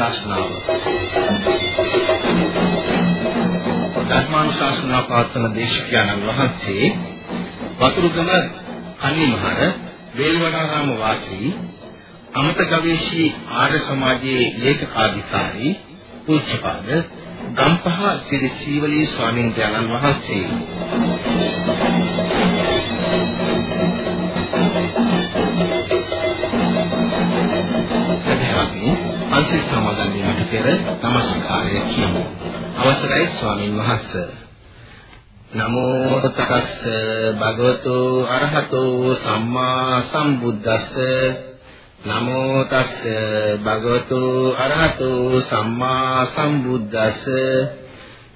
ධර්මානුශාසනාව ධර්මානුශාසනා පාත්‍රන දේශකයන්න් වහන්සේ වතුරුගම කන්නිමහර වේල්වනාරාම වාසී අමත ගවේෂී ආර්ය සමාජයේ ලේකකාධිකාරී පූජ්‍යපාද ගම්පහ සිරි සීවලී ස්වාමීන් පෙර নমස්කාරය කියමු. අවසරයි ස්වාමින් වහන්සේ. නමෝ තස්ස භගවතු අරහතෝ සම්මා සම්බුද්දස්ස නමෝ තස්ස භගවතු අරහතෝ සම්මා සම්බුද්දස්ස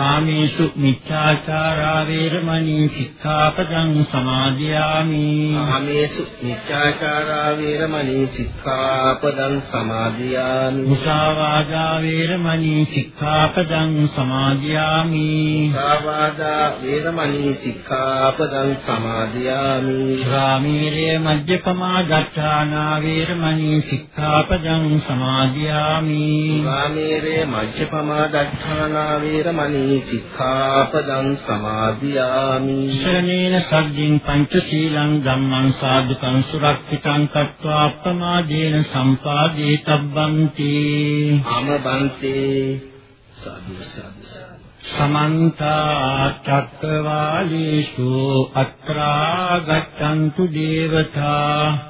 කාමේසු මිච්ඡාචාරා වේරමණී සික්ඛාපදං සමාදියාමි. කාමේසු මිච්ඡාචාරා වේරමණී සික්ඛාපදං සමාදියාමි. මුසාවාදා වේරමණී සික්ඛාපදං සමාදියාමි. මුසාවාදා වේරමණී සික්ඛාපදං සමාදියාමි. ශ්‍රාමීරේ මජ්ජපමා දත්තානා වේරමණී සික්ඛාපදං සමාදියාමි. ශ්‍රාමීරේ මජ්ජපමා දත්තානා වේරමණී සික්ඛාපදං සමාදියාමි। ශ්‍රණේන සග්ගින් පංචශීලං ධම්මං සාදුකං සුරක්ෂිතං කତ୍වා අප්‍රමාදේන සම්පාදේ තබ්බන්ති। අමබන්තේ। සාදු සාදු। සමන්ත චක්කවාලේසු අත්‍රා ගච්ඡන්තු දේවතා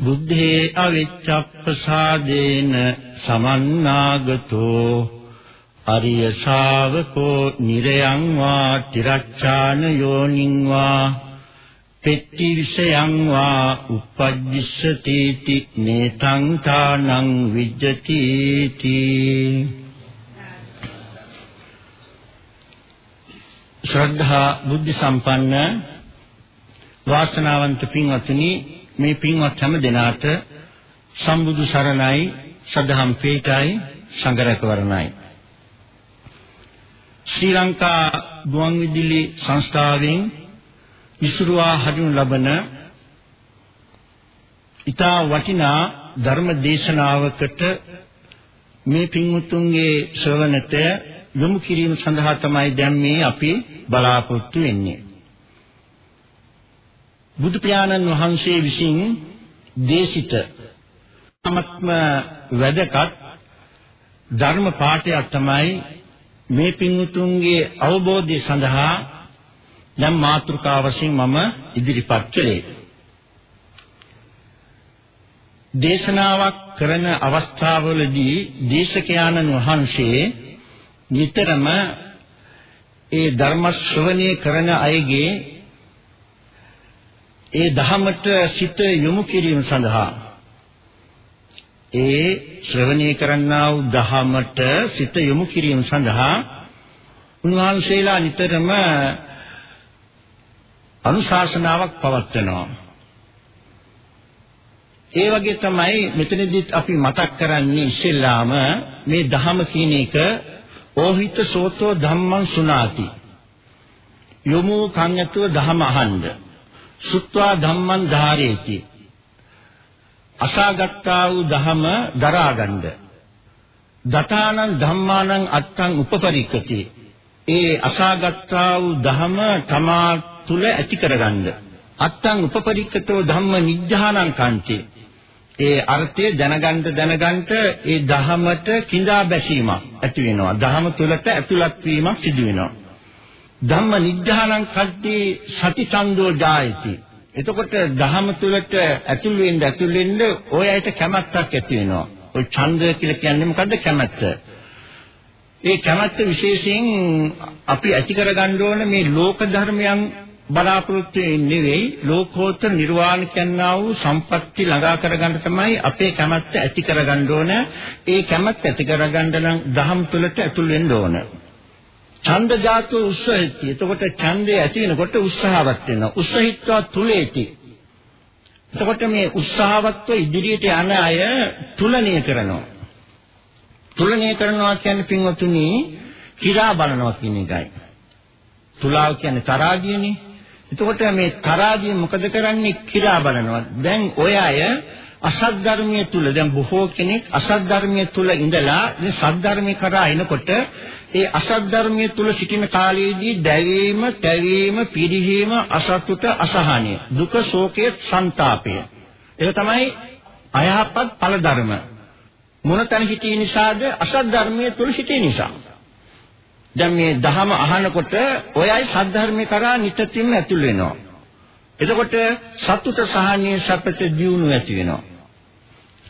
බුද්ධේ අවිච්ඡප්පසාදේන සමන්නාගතෝ අරිය ශාවකෝ නිරයං වා තිරච්ඡාන යෝනිං වා පෙට්ටි විෂයං වා uppajjissati ti netang tanang vijjati ti ශ්‍රද්ධා බුද්ධ සම්පන්න වාසනාවන්ත පින්වත්නි මේ පින්වත් හැම දෙනාට සම්බුදු සරණයි සදහම් පීඨයි සංඝරත්වරණයි ශ්‍රී ලංකා ගුවන්විදුලි සංස්ථාවෙන් විසුරුවා හඳුන් ලබන ඊතා වටිනා ධර්ම දේශනාවකට මේ පින්වුතුන්ගේ ශ්‍රවණයට යොමු කිරීම සඳහා තමයි දැන් මේ අපි බලාපොරොත්තු වෙන්නේ. බුදු පියාණන් වහන්සේ විසින් දේශිත අමත්ම වැදගත් ධර්ම පාඨයක් තමයි මේ පින්වුතුන්ගේ අවබෝධය සඳහා යම් මාතෘකා වශයෙන් මම ඉදිරිපත් කළේ. දේශනාවක් කරන අවස්ථාවවලදී දේශකයාණන් වහන්සේ නිතරම ඒ ධර්ම ශ්‍රවණය කරන අයගේ ඒ ධහමට සිත යොමු කිරීම සඳහා ඒ ශ්‍රවණය කරන්නා වූ ධහමට සිත යොමු කිරීම සඳහා උන්වහන්සේලා නිතරම අනුශාසනාවක් පවත්වනවා. ඒ වගේ තමයි මෙතනදිත් අපි මතක් කරන්නේ ඉස්සෙල්ලාම මේ ධහම කියන එක ඕහිත සෝතෝ ධම්මං සුනාති. යොමු කන් ඇතුව ධහම අහන්න. සුත්වා ධම්මං ධාරේති. අසාගත්තා වූ ධහම දරාගන්න. දතානං ධම්මානං අත්තං උපපරික්කති. ඒ අසාගත්තා වූ ධහම තමා තුල ඇති කරගන්න. අත්තං උපපරික්කතෝ ධම්ම නිජ්ජානං කංචේ. ඒ අර්ථය දැනගන්න දැනගන්න ඒ ධහමට කිඳා බැසීමක් ඇති වෙනවා. ධහම තුලට ඇතුළත් වීමක් සිදු වෙනවා. ධම්ම නිජ්ජානං කද්දී සති ඡන්தோ ජායති. එතකොට ධහම තුලට ඇතුල් වෙන්න ඇතුල් වෙන්න ඔය ඇයිට කැමැත්තක් ඇති වෙනවා. ඔය ඡන්දය කියලා කියන්නේ මොකද්ද කැමැත්ත? ඒ කැමැත්ත විශේෂයෙන් අපි ඇති කරගන්න ඕන මේ ලෝක ධර්මයන් බලාපොරොත්තු නෙවෙයි ලෝකෝත්තර නිර්වාණ කියනා වූ සම්පatti ළඟා කරගන්න තමයි අපේ කැමැත්ත ඇති කරගන්න ඕන. ඒ කැමැත්ත ඇති කරගන්න නම් දහම් තුලට ඇතුල් වෙන්න ඕන. ඡන්ද ජාතෝ උස්සහිති. එතකොට ඡන්දය ඇති වෙනකොට උත්සාහවත් වෙනවා. උත්සහිත්වා තුලේති. එතකොට මේ උත්සාහවත්ව ඉදිරියට යන අය තුලණය කරනවා. තුලණය කරනවා කියන්නේ පින්වතුනි කිරා බලනවා කියන එකයි. තුලාව කියන්නේ තරාදියනේ. එතකොට මේ තරාදිය මොකද කරන්නේ කිරා බලනවා. දැන් ඔය අය අසත් ධර්මයේ තුල දැන් බොහෝ කෙනෙක් අසත් ධර්මයේ තුල ඉඳලා මේ සත් ධර්මයේ කරා එනකොට ඒ අසත් ධර්මයේ තුල සිටින කාලයේදී දැවීම, තැවීම, පිරිහීම, අසතුට, අසහනය, දුක, ශෝකය, ਸੰతాපය. ඒක තමයි අයහපත් ඵල ධර්ම. මොන තැන සිටී නිසාද? අසත් ධර්මයේ තුල සිටී නිසා. දැන් මේ ධහම අහනකොට ඔයයි සද්ධර්මේ කරා නිතරම ඇතුල් වෙනවා. එතකොට සතුට සහනීය සපත දියුණු ඇති වෙනවා.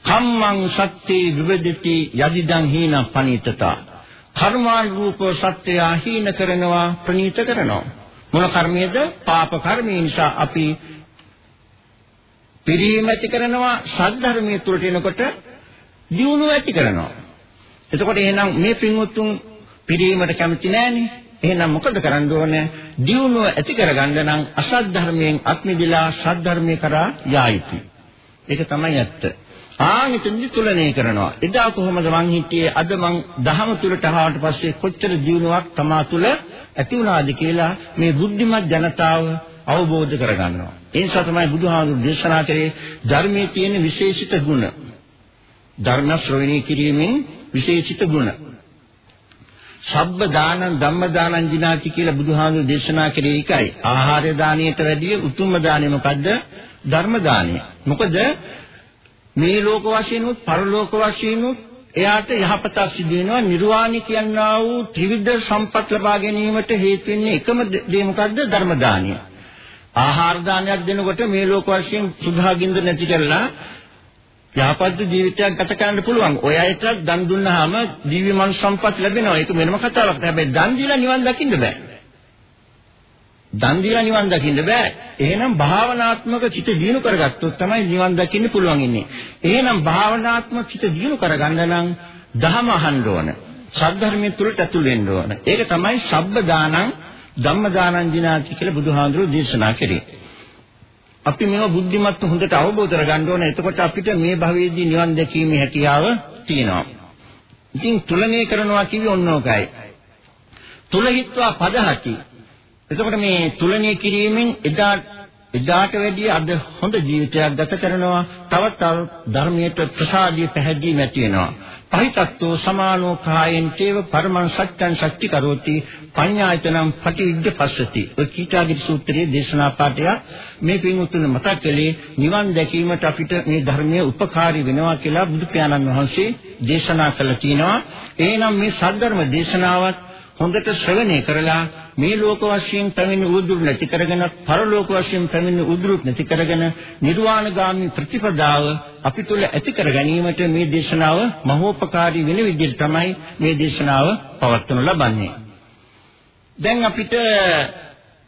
කම්මං සත්‍යේ විවදිති යදිදං හීන පනිතතා. කර්මාන් රූප සත්‍යය හීන කරනවා ප්‍රනීත කරනවා. මොන කර්මයේද? පාප කර්මය නිසා අපි පිරීම ඇති කරනවා සද්ධර්මයේ තුලට එනකොට දියුණුව ඇති කරනවා. එතකොට එහෙනම් මේ පින්වත්තුන් පිරීමට කැමති නැහනේ. එහෙනම් මොකද කරන්න ඕනේ? දියුණුව ඇති කරගන්න නම් අසත් ධර්මයෙන් අත්මිදලා සත් ධර්මයේ කරා යා යුතුයි. ඒක තමයි ඇත්ත. ආනිතෙන්දි තුලණය කරනවා. එදා කොහොමද මං හිටියේ අද මං දහම තුලට ආවට පස්සේ කොච්චර දියුණුවක් තමා තුල ඇති වුණාද කියලා මේ බුද්ධිමත් ජනතාව අවබෝධ කරගන්නවා. ඒ නිසා තමයි බුදුහාමුදුරු දේශනා කරේ ධර්මයේ තියෙන විශේෂිත ගුණ. ධර්ම ශ්‍රවණය කිරීමෙන් විශේෂිත ගුණ. සබ්බ දානං ධම්ම දානං ජිනාති කියලා බුදුහාමුදුරු දේශනා කරේ එකයි. ආහාර දාණයට වැඩිය උතුම්ම දාණය මොකද්ද? ධර්ම දාණය. මොකද මේ ලෝක වශයෙන් උත් පරලෝක වශයෙන් උත් එයාට යහපතක් සිදු වෙනවා නිර්වාණය කියනා වූ ත්‍රිවිධ සම්පත් ලබා ගැනීමට හේතු වෙන්නේ එකම දේ මොකද්ද? ධර්ම දාණය. ආහාර දානයක් දෙනකොට මේ ලෝක වශයෙන් සුභාගින්ද නැති කරලා යහපත් ජීවිතයක් ගත කරන්න පුළුවන්. ඔය අයට දන් දුන්නාම දිව්‍ය මනු සම්පත් ලැබෙනවා. ඒක වෙනම කතාවක්. හැබැයි දන් දීලා නිවන් දකින්න බෑ. දන් දීලා නිවන් දකින්න බෑ. එහෙනම් භාවනාත්මක චිත දියුණු කරගත්තොත් තමයි නිවන් දකින්න පුළුවන් ඉන්නේ. එහෙනම් භාවනාත්මක චිත දියුණු කරගන්න නම් දහම අහන්න ඕන. සද්ධර්මයේ තුලට ඇතුල් වෙන්න ඕන. ඒක තමයි සබ්බ දානං ධම්ම දානං දිනාති කියලා බුදුහාඳුරෝ දේශනා කරේ. අපි මේව බුද්ධිමත් හොඳට අවබෝධ කරගන්න ඕන. එතකොට අපිට මේ භවයේදී නිවන් දැකීමේ හැකියාව තියෙනවා. ඉතින් තුලනේ කරනවා කිව්වේ ඔන්න ඕකයි. තුලහිත්වා පදහති. එතකොට මේ තුලනේ කිරීමෙන් එදා එදාට වැඩිය අද හොඳ ජීවිතයක් ගත කරනවා. තවත් ධර්මයට ප්‍රසාදිය පැහැදිලි නැති වෙනවා. පහිතත්වෝ සමානෝ කායෙන් තේව පරමං සත්‍යං සත්‍ති කරෝති පඤ්ඤායතනම් පටිවිද්ද පස්සති ඔය කීටාගිරි සූත්‍රයේ දේශනා පාඩය මේ පින්වතුන් මතක් කළේ නිවන් දැකීමට අපිට මේ ධර්මයේ උපකාරී වෙනවා කියලා බුදු පියාණන් වහන්සේ දේශනා කළා කියනවා එහෙනම් මේ සද්ධර්ම දේශනාවත් හොඳට ශ්‍රවණය කරලා මේ ලෝක වශයෙන් පැමිණි උදුරු නැති කරගෙන පරලෝක වශයෙන් පැමිණි උදුරු නැති කරගෙන නිර්වාණගාමී ප්‍රතිපදාව අපි තුල ඇති කර ගැනීමට මේ දේශනාව මහෝපකාරී වෙන විදිහට තමයි මේ දේශනාව පවත්වනු ලබන්නේ. දැන් අපිට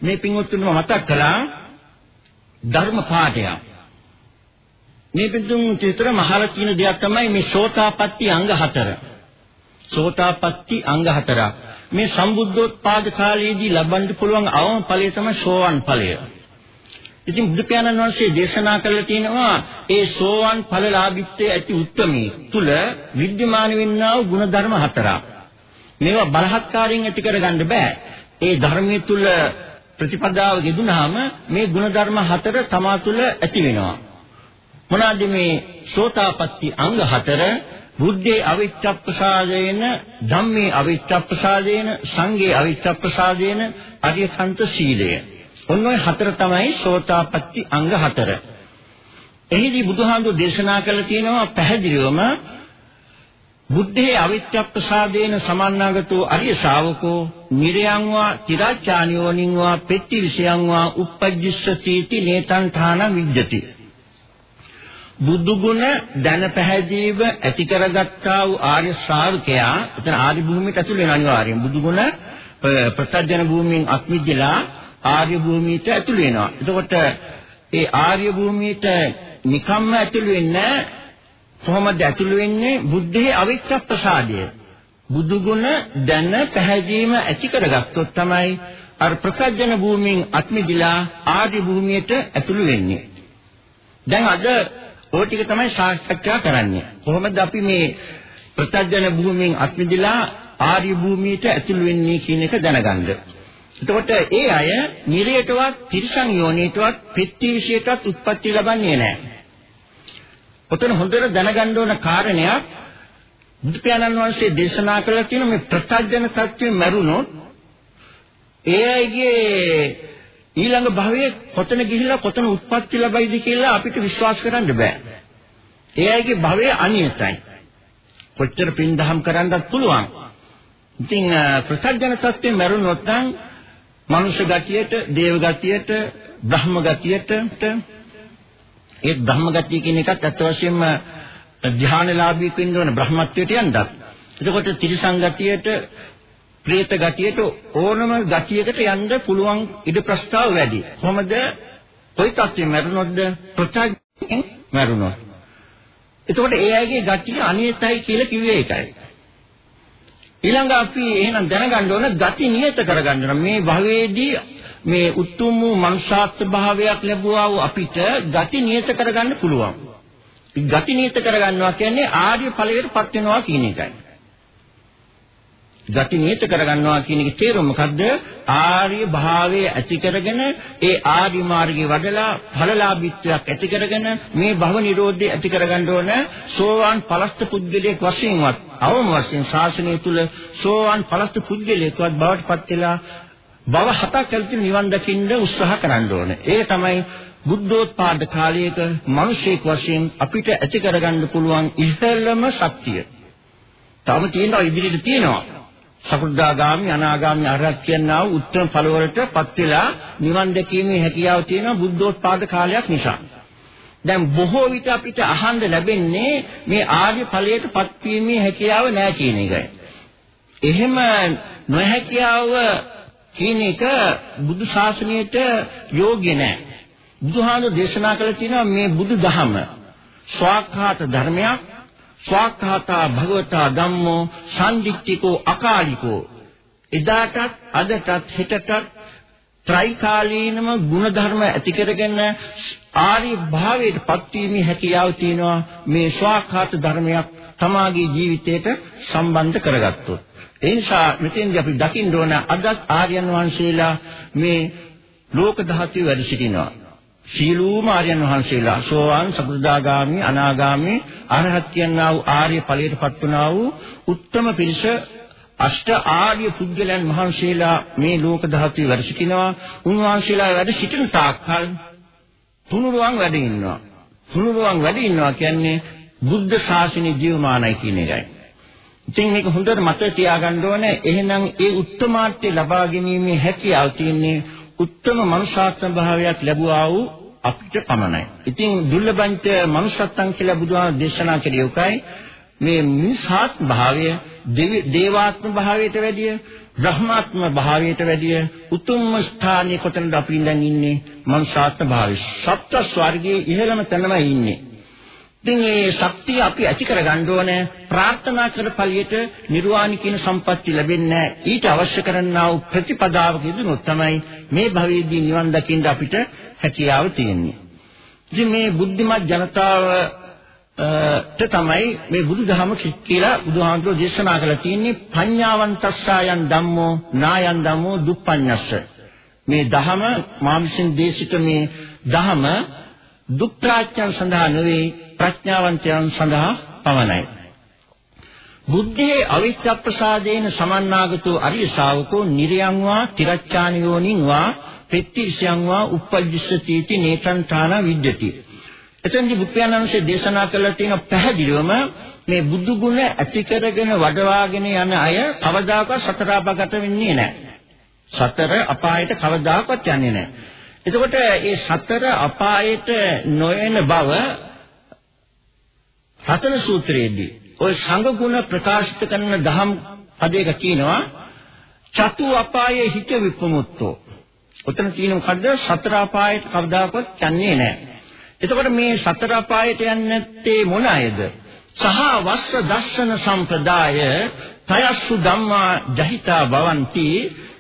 මේ පින්වත්තුන්ව මතක් කළා ධර්ම පාඩය. මේ පිටුම් චිත්‍ර මහල කියන දෙයක් තමයි මේ සෝතාපට්ටි අංග හතර. සෝතාපට්ටි අංග හතරක්. මේ සම්බුද්ධෝත්පාද කාලයේදී ලබන්න පුළුවන් අවම ඵලය තමයි සෝවන් ඵලය. ඉතින් බුදු පියාණන් වහන්සේ දේශනා කරලා තියෙනවා ඒ සෝවන් ඵලලාභිත්වයේ ඇති උත්මී තුල විද්‍යමාන වෙන්නා වූ ಗುಣධර්ම හතරක්. මේවා බලහත්කාරයෙන් ඇති කරගන්න බෑ. ඒ ධර්මයේ තුල ප්‍රතිපදාව ගෙදුනහම මේ ಗುಣධර්ම හතර තමා තුල ඇති වෙනවා. මොනවාද මේ සෝතාපට්ටි අංග හතර බුද්ධේ අවිච්ඡප්පසාදේන ධම්මේ අවිච්ඡප්පසාදේන සංඝේ අවිච්ඡප්පසාදේන අරියසන්ත සීලය. ඔන්න ඔය හතර තමයි සෝතාපට්ටි අංග හතර. එහිදී බුදුහාමුදුරේ දේශනා කළ තියෙනවා පැහැදිලිවම බුද්ධේ අවිච්ඡප්පසාදේන සමන්නාගතෝ අරිය ශාවකෝ නිරයන්වා තිරාචානියෝනින්වා පෙත්ති විෂයන්වා uppajjissati නේතං ථාන විජ්ජති බුදු ගුණ දැන පැහැදීව ඇති කරගත්තා වූ ආර්ය ශ්‍රාවකයා එතන ආර්ය භූමියට ඇතුල් වෙන අනිවාර්යෙන් බුදු ගුණ ප්‍රත්‍යඥ භූමියෙන් අත්මිදලා ආර්ය භූමියට ඇතුල් වෙනවා. එතකොට ඒ ආර්ය භූමියට නිකම්ම ඇතුල් වෙන්නේ කොහොමද ඇතුල් වෙන්නේ? බුද්ධයේ අවිච්ඡ ප්‍රසාදය. බුදු ගුණ දැන පැහැදීම ඇති කරගත්තොත් තමයි අර ප්‍රත්‍යඥ භූමියෙන් අත්මිදලා ආර්ය භූමියට ඇතුල් වෙන්නේ. දැන් අද ওই ටික තමයි සාකච්ඡා කරන්නේ. කොහොමද අපි මේ ප්‍රත්‍යඥ භූමියෙන් අත්මිදලා ආර්ය භූමියට ඇතුළු වෙන්නේ කියන එක දැනගන්න. එතකොට ඒ අය නිරයටවත් තිරිසන් යෝනියටවත් පෙත්තිවිෂයටවත් උත්පත්ති ලබන්නේ නැහැ. ඔතන හොඳට දැනගන්න ඕන කාරණයක් බුදු පියාණන් වහන්සේ දේශනා කළා කියන මේ ප්‍රත්‍යඥ තත්ත්වෙ මරුණොත් ඒ අයගේ ඊළඟ භවයේ කොතන ගිහිල්ලා කොතන උත්පත්ති ලැබයිද කියලා අපිට විශ්වාස කරන්න බෑ. ඒ අයගේ භවය අනියතයි. කොච්චර පින් දහම් කරන්නත් පුළුවන්. ඉතින් ප්‍රත්‍යඥ තත්ත්වයෙන් මරුණොත් නම් මනුෂ්‍ය ගතියට, දේව ගතියට, බ්‍රහ්ම ගතියට ඒ ධම්ම ගතිය කියන එකත් අත් වශයෙන්ම ධ්‍යානලාභී වෙන්න ඕන බ්‍රහ්මත්වයට යන්නත්. එතකොට ත්‍රිසං ගතියට ප්‍රේත ගතියට ඕනම ගතියකට යන්න පුළුවන් ඉඩ ප්‍රස්තාව වැඩි. කොහොමද? කොයි තත්ත්වෙ මරුණොත්ද? ප්‍රත්‍යයෙන් මරුණොත්. එතකොට ඒ අයගේ ගතිය අනියතයි කියලා කිව්වේ ඒකයි. ඊළඟ අපි එහෙනම් දැනගන්න ඕන ගති නියත කරගන්න ඕන. මේ භවයේදී මේ උතුම් වූ මනුෂ්‍යාත්ම භාවයක් ලැබුවා වූ අපිට ගති නියත කරගන්න පුළුවන්. ගති නියත කරගන්නවා කියන්නේ ආර්ය ඵලයටපත් වෙනවා කියන එකයි. ගති නියත කරගන්නවා කියන එකේ තේරුම මොකද්ද? ආර්ය භාවයේ ඇති කරගෙන ඒ ආර්ය මාර්ගයේ වඩලා ඵලලාභීත්වයක් ඇති කරගෙන මේ භව නිරෝධය ඇති කරගන්න ඕන සෝවාන් පලස්ත පුද්ගලයෙක් වශයෙන්වත් අවම වශයෙන් ශාසනය තුල සෝවාන් පලස්ත පුද්ගලයෙක්වත් බවට පත් වෙලා භව හතක් ඇතුළත නිවන් දකින්න උත්සාහ කරන්න ඕන. ඒක තමයි බුද්ධෝත්පාද කාලයක මිනිසෙක් වශයෙන් අපිට ඇති කරගන්න පුළුවන් ඉහළම ශක්තිය. තවම තියෙනවා ඉදිරියට තියෙනවා. සකෘදාගාමි අනාගාමි අරහත් කියනා වූ උත්තර ඵලවලටපත් වෙලා නිවන් දැකීමේ හැකියාව තියෙන බුද්ධෝත්පාද කාලයක් නිසා. දැන් බොහෝ විට අපිට අහන්න ලැබෙන්නේ මේ ආර්ය ඵලයටපත් වීමේ හැකියාව නැහැ කියන එකයි. එහෙම නොහැකියාව කියන එක බුදු ශාසනයට යෝග්‍ය නැහැ. බුදුහාමුදුරේ දේශනා කළ තියෙනවා මේ බුදු දහම ස්වාක්ඛාත ධර්මයක් ස්වාක්ඛාතා භගවතා ධම්මෝ සම්දික්තිකෝ අකාලිකෝ. එදාටත් අදටත් හෙටටත් ත්‍රිකාලීනම ಗುಣධර්ම ඇති කරගෙන ආර්ය භාවයට පත්වීමේ හැකියාව තියෙනවා මේ ස්වාක්ඛාත ධර්මයක් තමාගේ ජීවිතයට සම්බන්ධ කරගත්තොත්. ඒ නිසා මෙතෙන්දී අපි දකින්න ඕන අදත් ආර්යයන් වහන්සේලා මේ ලෝක ධාතුවේ වැඩ සිටිනවා. සීලූම ආර්යයන් වහන්සේලා සෝවාන් සකෘදාගාමි අනාගාමි අරහත් කියනා වූ ආර්ය ඵලයටපත් වුණා වූ උත්තම පිරිස අෂ්ට ආර්ය පුද්ගලයන් වහන්සේලා මේ ලෝක ධාතුවේ වැඩ සිටිනවා. උන්වහන්සේලා වැඩ සිටින තාක්කල් තුනුරුවන් වැඩ ඉන්නවා. තුනුරුවන් වැඩ ඉන්නවා කියන්නේ බුද්ධ ශාසනය ජීවමානයි කියන එකයි. ඉතින් මේක හොඳට මතක තියාගන්න ඕනේ. එහෙනම් ඒ උත්තමාර්ථය ලබා ගැනීමේ හැකියාව තියෙන්නේ උත්තම මනුෂ්‍යාත්ම භාවයක් ලැබුවා වූ අපිට පමණයි. ඉතින් දුර්ලභංච මනුෂ්‍යත්වං කියලා බුදුහාම දේශනා කළේ උකයි මේ මිනිසාත්ම භාවය දේවාත්ම භාවයට වැඩිය බ්‍රහ්මාත්ම භාවයට වැඩිය උතුම්ම ස්ථානයේ කොතනද අපි ඉඳන් ඉන්නේ මනුෂ්‍යාත්ම භාවය. සප්ත ස්වර්ගයේ ඉහළම තැනමයි ඉන්නේ. ඉතින් මේ ශක්තිය අපි ඇති කරගන්න ඕනේ ප්‍රාර්ථනා කර ඵලියට නිර්වාණ කියන සම්පත්‍ය ලැබෙන්නේ ඊට අවශ්‍ය කරන්නා වූ ප්‍රතිපදාවක යෙදුනොත් තමයි මේ භවයේදී නිවන් දකින්න අපිට හැකියාව තියෙන්නේ. ඉතින් මේ බුද්ධිමත් ජනතාව ට තමයි මේ බුදුදහම කියලා බුදුහාමුදුරෝ දේශනා කරලා තියෙන්නේ පඤ්ඤාවන්තස්සායන් ධම්මෝ නායන් ධම්මෝ දුප්පඤ්ඤස්ස මේ දහම මාමිසින් දේශිත මේ දහම දුක්ඛාඥයන් සඳහා නෙවෙයි ප්‍රඥාවන්තයන් සඳහා පමණයි. බුද්ධේ අවිච්ඡ ප්‍රසාදේන සමන්නාගතෝ අරිය ශාවකෝ නිර්යං වා තිරච්ඡාන යෝනිං වා පෙත්තිරිසයන් වා uppajjissati ති නේතන්තාන විද්‍යති. එතෙන්දී බුද්ධයන්වන්සේ දේශනා කළා තියෙන පැහැදිලිවම මේ බුදු ගුණ ඇති කරගෙන වඩවාගෙන යන අය කවදාකවත් සතර අපාගත වෙන්නේ නැහැ. සතර අපායට කවදාකවත් යන්නේ නැහැ. එතකොට මේ සතර අපායට නොයන බව රතන සූත්‍රයේදී ওই සංඝ ගුණ ප්‍රකාශිත කරන දහම් පදයක කියනවා චතු අපායේ හිත විපමුක්තෝ. උතන තියෙන මොකද්ද? සතර අපායට කවදාකවත් යන්නේ නැහැ. එතකොට මේ සතර අපායට යන්නේ නැත්තේ මොන අයද? සහ වස්ස දර්ශන සම්ප්‍රදාය තයස්සු ධම්මා ජහිතා භවಂತಿ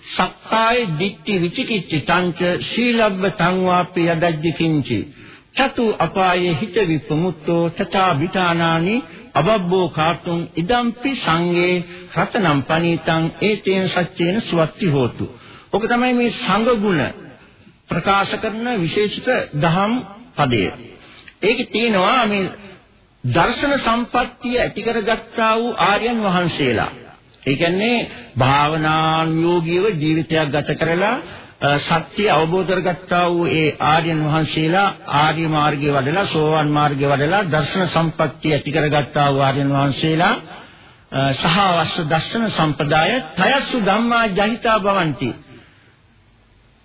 සක්කාය දිට්ඨි විචිකිච්ඡ තංච සීලබ්බ සංවාප්පිය දජ්ජ කිංචි චතු අපායේ හිත විපමුක්තෝ තථා විතානානි අබබ්බෝ කාතුං ඉදම්පි සංගේ රතනම් පනීතං ඒතේන සච්චේන සුවත්ති හෝතු. ඔක තමයි මේ සංඝ ගුණ ප්‍රකාශ කරන විශේෂිත දහම් පදය. ඒකේ තියෙනවා මේ දර්ශන සම්පත්තිය ඇති කරගත්තා වූ ආර්යයන් වහන්සේලා. ඒ කියන්නේ භාවනානුයෝගීව ජීවිතයක් ගත කරලා සත්‍ය අවබෝධ කරගත්තා වූ ඒ ආර්යයන් වහන්සේලා ආර්ය මාර්ගයේ වඩලා සෝවාන් මාර්ගයේ වඩලා දර්ශන සම්පත්තිය ඇති කරගත්තා වූ ආර්යයන් වහන්සේලා සහ වස්ස දර්ශන සම්පදාය තයස්සු ධම්මා ජහිතා භවಂತಿ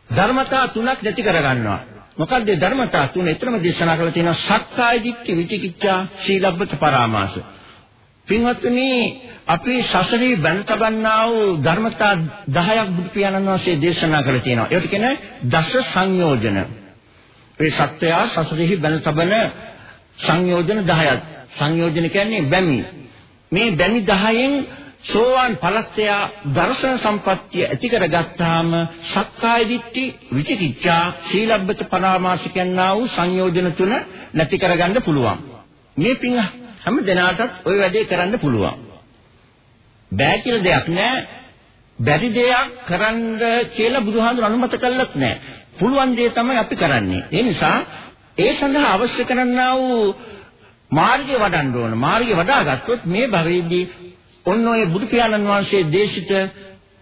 ධර්මතා තුනක් නැති කරගන්නවා මොකක්ද ධර්මතා තුන? ඊතරම දේශනා කරලා තියෙනවා සක්කාය දිට්ඨි විචිකිච්ඡා සීලබ්බත පරාමාස පින්වත්නි අපි සසරේ බැඳ තබන්නා වූ ධර්මතා 10ක් බුදු පියාණන් වහන්සේ දේශනා කරලා තියෙනවා. ඒකට කියන්නේ දස සංයෝජන. මේ සත්‍යය සසරෙහි බැඳ තබන සංයෝජන 10ක්. සංයෝජන කියන්නේ බැමි. මේ බැමි 10න් සෝවාන් ඵලස්ත්‍ය දර්ශන සම්පත්තිය ඇති කරගත්තාම සක්කාය දිට්ඨි විචිකිච්ඡා සීලබ්බත පරාමාසිකයන්ා වූ සංයෝජන තුන නැති කරගන්න පුළුවන්. මේ පින් හැම දිනාටත් ওই වැඩේ කරන්න පුළුවන්. බෑ කියලා දෙයක් නෑ. බැරි දෙයක් කරන්න කියලා බුදුහාමුදුර අනුමත කළත් නෑ. පුළුවන් දේ තමයි අපි කරන්නේ. ඒ නිසා ඒ සඳහා අවශ්‍ය කරන්නා වූ මාර්ගය වඩන්න ඕන. මාර්ගය වඩාගත්තොත් මේ භවයේදී ඔන්න ඔය බුදු පියාණන් වහන්සේ දේශිත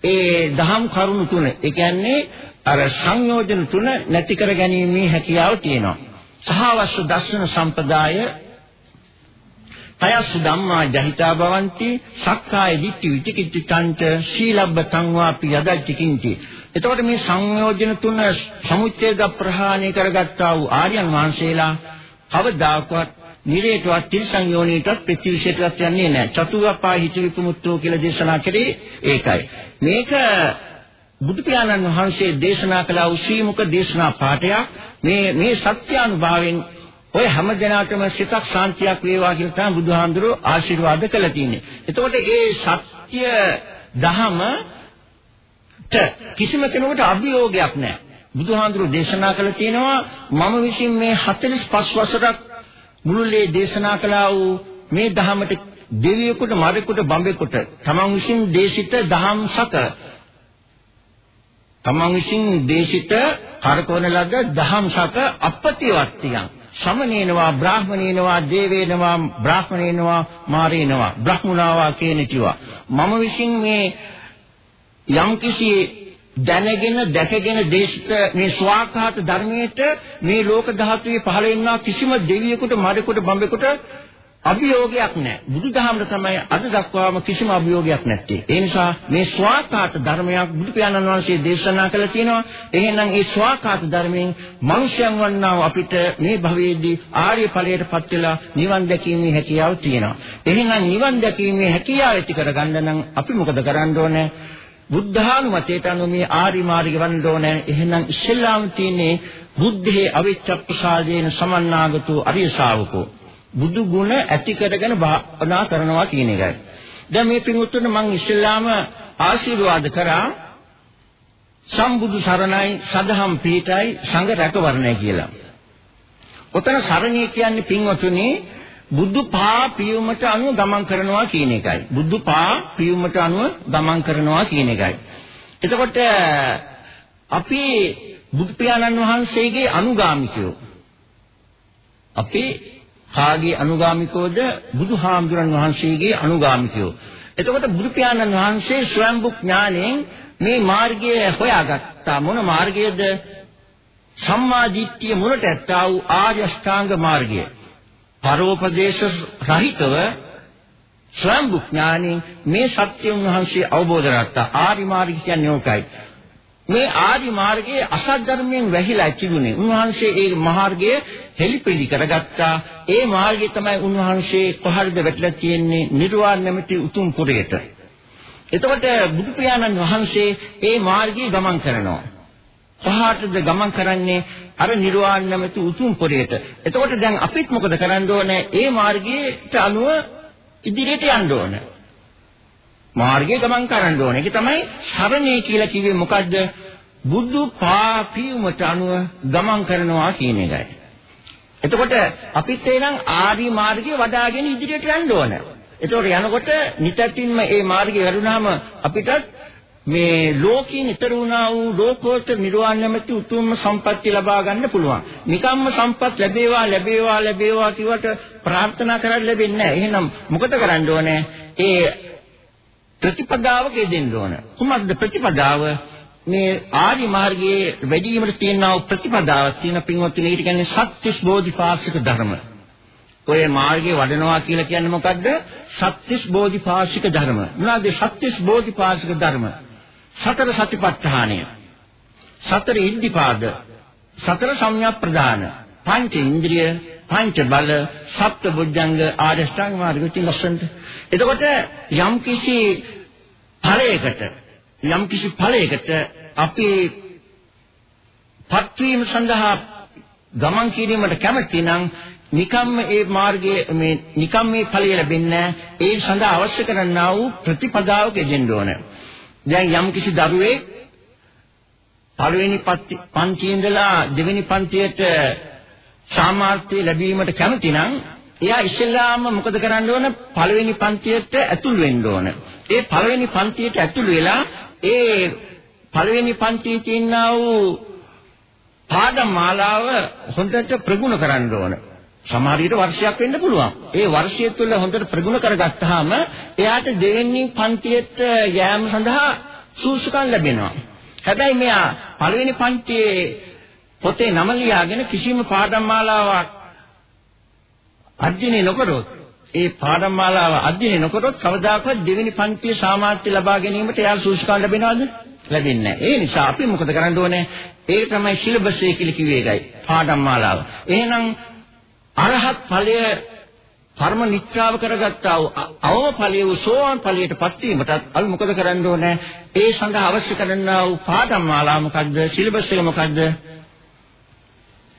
ඒ දහම් කරුණු තුන. ඒ කියන්නේ අර සංයෝජන තුන නැති කර ගැනීමේ හැකියාව තියෙනවා. සහවස්ස දර්ශන සම්පදාය තයස්සු ධම්මා ජහිතා භවಂತಿ සක්කාය දිට්ඨි විචිකිච්ඡාන්ත සීලබ්බතං වාපි යදච්ච කිංචි එතකොට මේ සංයෝජන තුන සමුච්ඡේද ප්‍රහාණය කරගත්තා වූ ආර්යයන් වහන්සේලා කවදාකවත් නිරේතවත් තිරසං යෝනීටත් ප්‍රතිවිශේෂයටත් යන්නේ නැහැ චතුරාපාය හිත විමුක්තෝ කියලා දේශනා කරේ ඒකයි මේක බුදු පියාණන් වහන්සේ දේශනා කළ උසීමුක දේශනා පාඨයක් මේ මේ සත්‍යානුභවයෙන් ඔය හැම දිනාටම සිතක් ශාන්තියක් වේවා කියලා තමයි බුදුහාඳුරෝ ආශිර්වාද කළා තියෙන්නේ. එතකොට ඒ සත්‍ය දහම කිසිම කෙනෙකුට අභියෝගයක් නැහැ. බුදුහාඳුරෝ දේශනා කළා තියෙනවා මම විසින් මේ 45 වසරක් මුළුල්ලේ දේශනා කළා වූ මේ දහමට දෙවියෙකුට මරෙකුට බඹෙකුට තමන් විසින් දේශිත දහම් සක. තමන් විසින් දේශිත කරකවන ලද දහම් සත අපතිවත්තියන්. සමනේනවා බ්‍රාහ්මණේනවා දේවේනවා බ්‍රාහ්මණේනවා මාරේනවා බ්‍රහ්මුණාවා කියන කිවා. මම විසින් මේ යම්කිසි දැනගෙන දැකගෙන දේශිත මේ ස්වාකාත ධර්මයට මේ ලෝක ධාතුවේ පහළ වෙනා කිසිම දෙවියෙකුට මඩෙකුට බඹෙකුට අභියෝගයක් නැහැ. බුදුදහමට තමයි අද දක්වාම කිසිම අභියෝගයක් නැත්තේ. ඒ නිසා මේ ස්වාකාත ධර්මයක් බුදු පියාණන් වහන්සේ දේශනා කළා තියෙනවා. එහෙනම් මේ ස්වාකාත ධර්මයෙන් මනුෂ්‍යයන් වන්නා අපිට මේ භවයේදී ආර්ය ඵලයටපත් වෙලා නිවන් දැකීමේ හැකියාව තියෙනවා. එහෙනම් නිවන් දැකීමේ හැකියාව ඇති කරගන්න නම් අපි මොකද කරන්න ඕනේ? බුද්ධානුමතයට අනුව මේ ආරි මාර්ගය වන්න ඕනේ. එහෙනම් ඉස්ලාම් තියෙන්නේ බුද්ධේ අවිච්ඡප්පසාදේන සමන්නාගතු අරිය ශාවකෝ. බුදු ගුණ ඇති කරගෙන භාවනා කරනවා කියන එකයි. දැන් මේ පින්වුතුන් මම ඉස්ලාම ආශිර්වාද කරා සම්බුදු සරණයි සදහම් පීඨයි සංඝ රැකවරණයි කියලා. ඔතන සරණිය කියන්නේ පින්වතුනි බුදු පා පියුමට අනුව ගමන් කරනවා කියන එකයි. බුදු පා පියුමට අනුව ගමන් කරනවා කියන එකයි. එතකොට අපි බුදු පියාණන් වහන්සේගේ අනුගාමිකයෝ. අපි කාගේ අනුගාමිකෝද? බුදුහාමුදුරන් වහන්සේගේ අනුගාමිකයෝ. එතකොට බුදු පියාණන් වහන්සේ ස්වයංබු ඥාණයෙන් මේ මාර්ගය හොයාගත්තා. මොන මාර්ගයද? සම්මා දිට්ඨිය මුලට ඇත්තා වූ ආර්ය අෂ්ටාංග මාර්ගය. පරෝපදේශ රහිතව ස්වයං ඥානෙ මේ සත්‍ය උන්වහන්සේ අවබෝධ කරගත්තා. ආරි මාර්ගය කියන්නේ ඕකයි. මේ ආදි මාර්ගයේ අසත් ධර්මයෙන් වැහිලා තිබුණේ. උන්වහන්සේ ඒ මාර්ගය හෙලිපෙලි කරගත්තා. ඒ මාර්ගය තමයි උන්වහන්සේ කොහරිද වැටලා තියෙන්නේ නිර්වාණ නැමැති උතුම් පුරයට. එතකොට බුදු පියාණන් වහන්සේ ඒ මාර්ගයේ ගමන් කරනවා. පහටද ගමන් කරන්නේ අර නිර්වාණ නැමැති උතුම් පොරේට. එතකොට දැන් අපිත් මොකද කරන්න ඕනේ? ඒ මාර්ගයට අනුව ඉදිරියට යන්න ඕනේ. මාර්ගයේ ගමන් කරන්න ඕනේ. ඒක තමයි සරණේ කියලා කිව්වේ මොකද්ද? බුදු පාපියුමට අනුව ගමන් කරනවා කියන එකයි. එතකොට අපිත් එනම් ආදි මාර්ගයේ වඩාගෙන ඉදිරියට යන්න ඕනේ. එතකොට යනකොට නිතරම මේ මාර්ගය වැඩුණාම අපිටත් මේ ලෝකයෙන් ඈතර වුණා වූ ලෝකෝත්තර නිර්වාණ නැමැති උතුම්ම සම්පත්තිය ලබා ගන්න පුළුවන්. නිකම්ම සම්පත් ලැබේවා ලැබේවා ලැබේවා කියවට ප්‍රාර්ථනා කරලා ලැබෙන්නේ නැහැ. එහෙනම් මොකද කරන්න ඕනේ? ඒ ප්‍රතිපදාවක යෙදෙන්න ඕන. කුමක්ද ප්‍රතිපදාව? මේ ආදි මාර්ගයේ වැඩිවීමට තියෙනා ප්‍රතිපදාවක් තියෙන පින්වත්නි ඊට කියන්නේ සත්‍තිස් බෝධිපාක්ෂික ධර්ම. ඔය මාර්ගයේ වඩනවා කියලා කියන්නේ මොකද්ද? සත්‍තිස් බෝධිපාක්ෂික ධර්ම. මොනවාද සත්‍තිස් බෝධිපාක්ෂික ධර්ම? සතර සතිපට්ඨානය සතර ඉද්ධිපාද සතර සම්‍යක් ප්‍රදාන පංච ඉන්ද්‍රිය පංච බල සප්ත බුද්ධංග ආරෂ්ඨාංග මාර්ගය තිලස්සන්ට එතකොට යම් කිසි ඵලයකට යම් කිසි ඵලයකට අපි පත්වීම සඳහා ගමන් කිරීමට කැමති නම් නිකම්ම ඒ මාර්ගයේ මේ නිකම් මේ ඵලය ලැබෙන්නේ ඒ සඳහා අවශ්‍ය කරන්නා වූ ප්‍රතිපදාවක යෙදෙන්න ඕනේ. දැන් යම් කිසි දරුවෙක් පළවෙනි පන්තියේ ඉඳලා දෙවෙනි පන්තියට සාමාර්ථය ලැබීමට කැමති නම් එයා ඉස්සෙල්ලාම මොකද කරන්න ඕන පළවෙනි පන්තියට ඇතුල් වෙන්න ඕන. ඒ පළවෙනි පන්තියට ඇතුල් වෙලා ඒ පළවෙනි පන්තියේ තියෙනා වූ පාඩම් මාලාව හොඳට ප්‍රගුණ කරන්න ඕන. සමහර විට වර්ෂයක් වෙන්න පුළුවන්. ඒ වර්ෂය තුළ හොඳට ප්‍රගුණ කරගත්තාම එයාට දෙවෙනි පන්තියට යෑම සඳහා සූසුකම් ලැබෙනවා. හැබැයි මෙයා පළවෙනි පන්තියේ පොතේ නම ලියාගෙන කිසිම පාඩම් මාලාවක් අධ්‍යයනය නොකරොත් ඒ පාඩම් මාලාව අධ්‍යයනය නොකරොත් කවදාකවත් දෙවෙනි පන්තියේ සාමාර්ථය ලබා ගැනීමට එයා සූසුකම් ලැබෙනවද? ලැබෙන්නේ නැහැ. ඒ නිසා අපි මොකද කරන්න ඕනේ? ඒක තමයි සිලබස් එක කියලා කිව්වේ ඒකයි. පාඩම් මාලාව. එහෙනම් අරහත් ඵලය කර්ම නිත්‍යාව කරගත්තා වූ අවම ඵලයේ වූ සෝවාන් ඵලයටපත් වීමටත් අපි මොකද කරන්න ඕනේ? ඒ සඳහා අවශ්‍ය කරනා වූ පාඩම් මාලා මොකද්ද? සිලබස් එක මොකද්ද?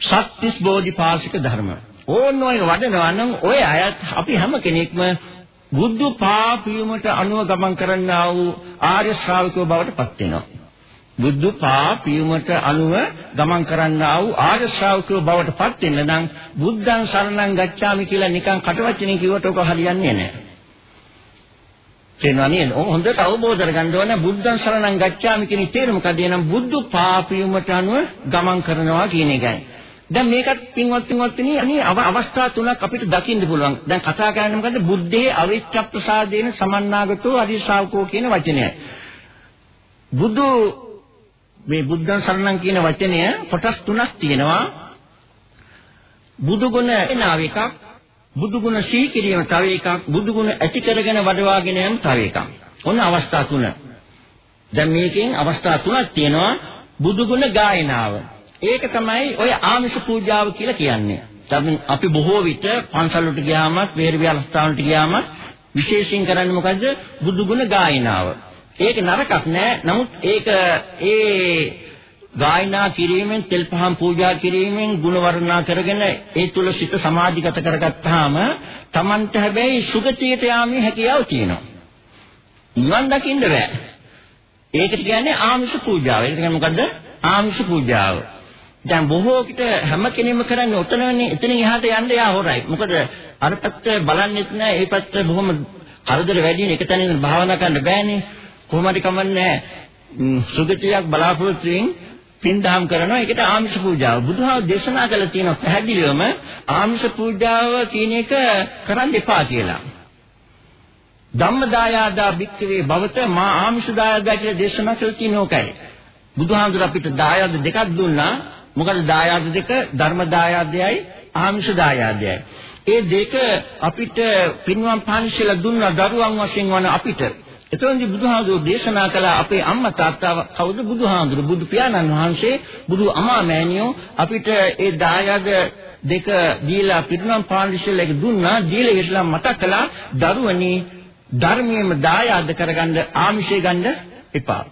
සත්‍තිස් බෝධිපාශික ධර්ම. ඕන ඔය වඩනවා නම් ඔය අයත් අපි හැම කෙනෙක්ම බුද්ධ පාපියුමට අනුව ගමන් කරන්නා වූ ආර්ය ශ්‍රාවකයෝ බවට පත් වෙනවා. බුදු පාපියුමට අනුව ගමන් කරන්නා වූ ආර්ය ශ්‍රාවකයෝ බවට පත් වෙන්න නම් බුද්ධං සරණං ගච්ඡාමි කියලා නිකන් කටවචනෙන් කිව්වට ඔක හරියන්නේ නැහැ. තේනවා නේද? ඔය හොඳට අවබෝධ කරගන්න ඕනේ බුද්ධං සරණං ගච්ඡාමි කියන තේරුම මොකද? එනම් බුදු පාපියුමට අනුව ගමන් කරනවා කියන එකයි. දැන් මේකත් පින්වත් පින්වත්නි අනේ අවස්ථා තුනක් අපිට දකින්න පුළුවන්. දැන් කතා කරන්නේ මොකද්ද? බුද්ධේ අවිච්ඡප්පසාදේන සමන්නාගතෝ අරිශාවකෝ කියන වචනයයි. බුදු මේ බුද්ධං සරණං කියන වචනය කොටස් තුනක් තියෙනවා. බුදු ගුණ එනාව එකක්, බුදු ගුණ සිහි කිරීම තව එකක්, බුදු ගුණ ඇති කරගෙන වඩවාගෙන යන තව එකක්. ඔන්න අවස්ථා තුන. දැන් මේකෙන් අවස්ථා තුනක් තියෙනවා. බුදු ගුණ ගායනාව. ඒක තමයි ඔය ආමිෂ පූජාව කියලා කියන්නේ. දැන් අපි බොහෝ විට පන්සල් වලට ගියාමත්, වේර විහාරස්ථාන වලට ගියාමත් විශේෂයෙන් කරන්නේ මොකද්ද? බුදු ගුණ ගායනාව. ඒක නරකක් නෑ. නමුත් ඒක ඒ ගායනා කිරීමෙන් තෙල් පහන් පූජා කිරීමෙන් ගුණ වර්ණනා කරගෙන ඒ තුල සිත සමාධිගත කරගත්තාම Tamanට හැබැයි සුගතියට යාමේ හැකියාව තියෙනවා. නිවන් දකින්න බෑ. ඒකට කියන්නේ ආමිෂ පූජාව. ඒක කියන්නේ මොකද්ද? ආමිෂ පූජාව. දැන් බොහෝ විට හැම කෙනෙම කරන්නේ උතනනේ එතනින් එහාට යන්න යා හොරයි. මොකද අර පැත්ත බලන්නෙත් නෑ, ඒ පැත්ත බොහොම කරදර වැඩි වෙන එක තැනින් භාවනා කරන්න බෑනේ. කොහොම හරි කමන්නේ සුගතියක් බලාපොරොත්තු වෙමින් පින්දහම් කරනවා ඒකට ආමිෂ පූජාව. බුදුහාම දේශනා කළ තියෙන පැහැදිලිවම ආමිෂ පූජාව කියන එක කරන්න එපා කියලා. ධම්මදායාදා භික්ඛවේ භවත මා ආමිෂ දායාදා කියලා දේශනා කළ තියෙන ඕකයි. බුදුහාමුදුර අපිට දායාද දෙකක් දුන්නා. මොකද දායාද දෙක ධර්ම දායාදයයි ආමිෂ දායාදයයි. ඒ දෙක අපිට පින්වම් පානිශලා දුන්නා දරුවන් වශයෙන් වන අපිට එතනදී බුදුහාමුදුරු දේශනා කළ අපේ අම්මා තාත්තා කවුද බුදුහාමුදුරු බුදු පියාණන් වහන්සේ බුදු අමා මෑණියෝ අපිට ඒ දායාද දෙක දීලා පිරිනම් පාන්දිශල එක දුන්නා දීලා ඉස්ලා මතක් කළා දරුවනි ධර්මයේම දායාද කරගන්න ආමිෂය ගන්න එපා.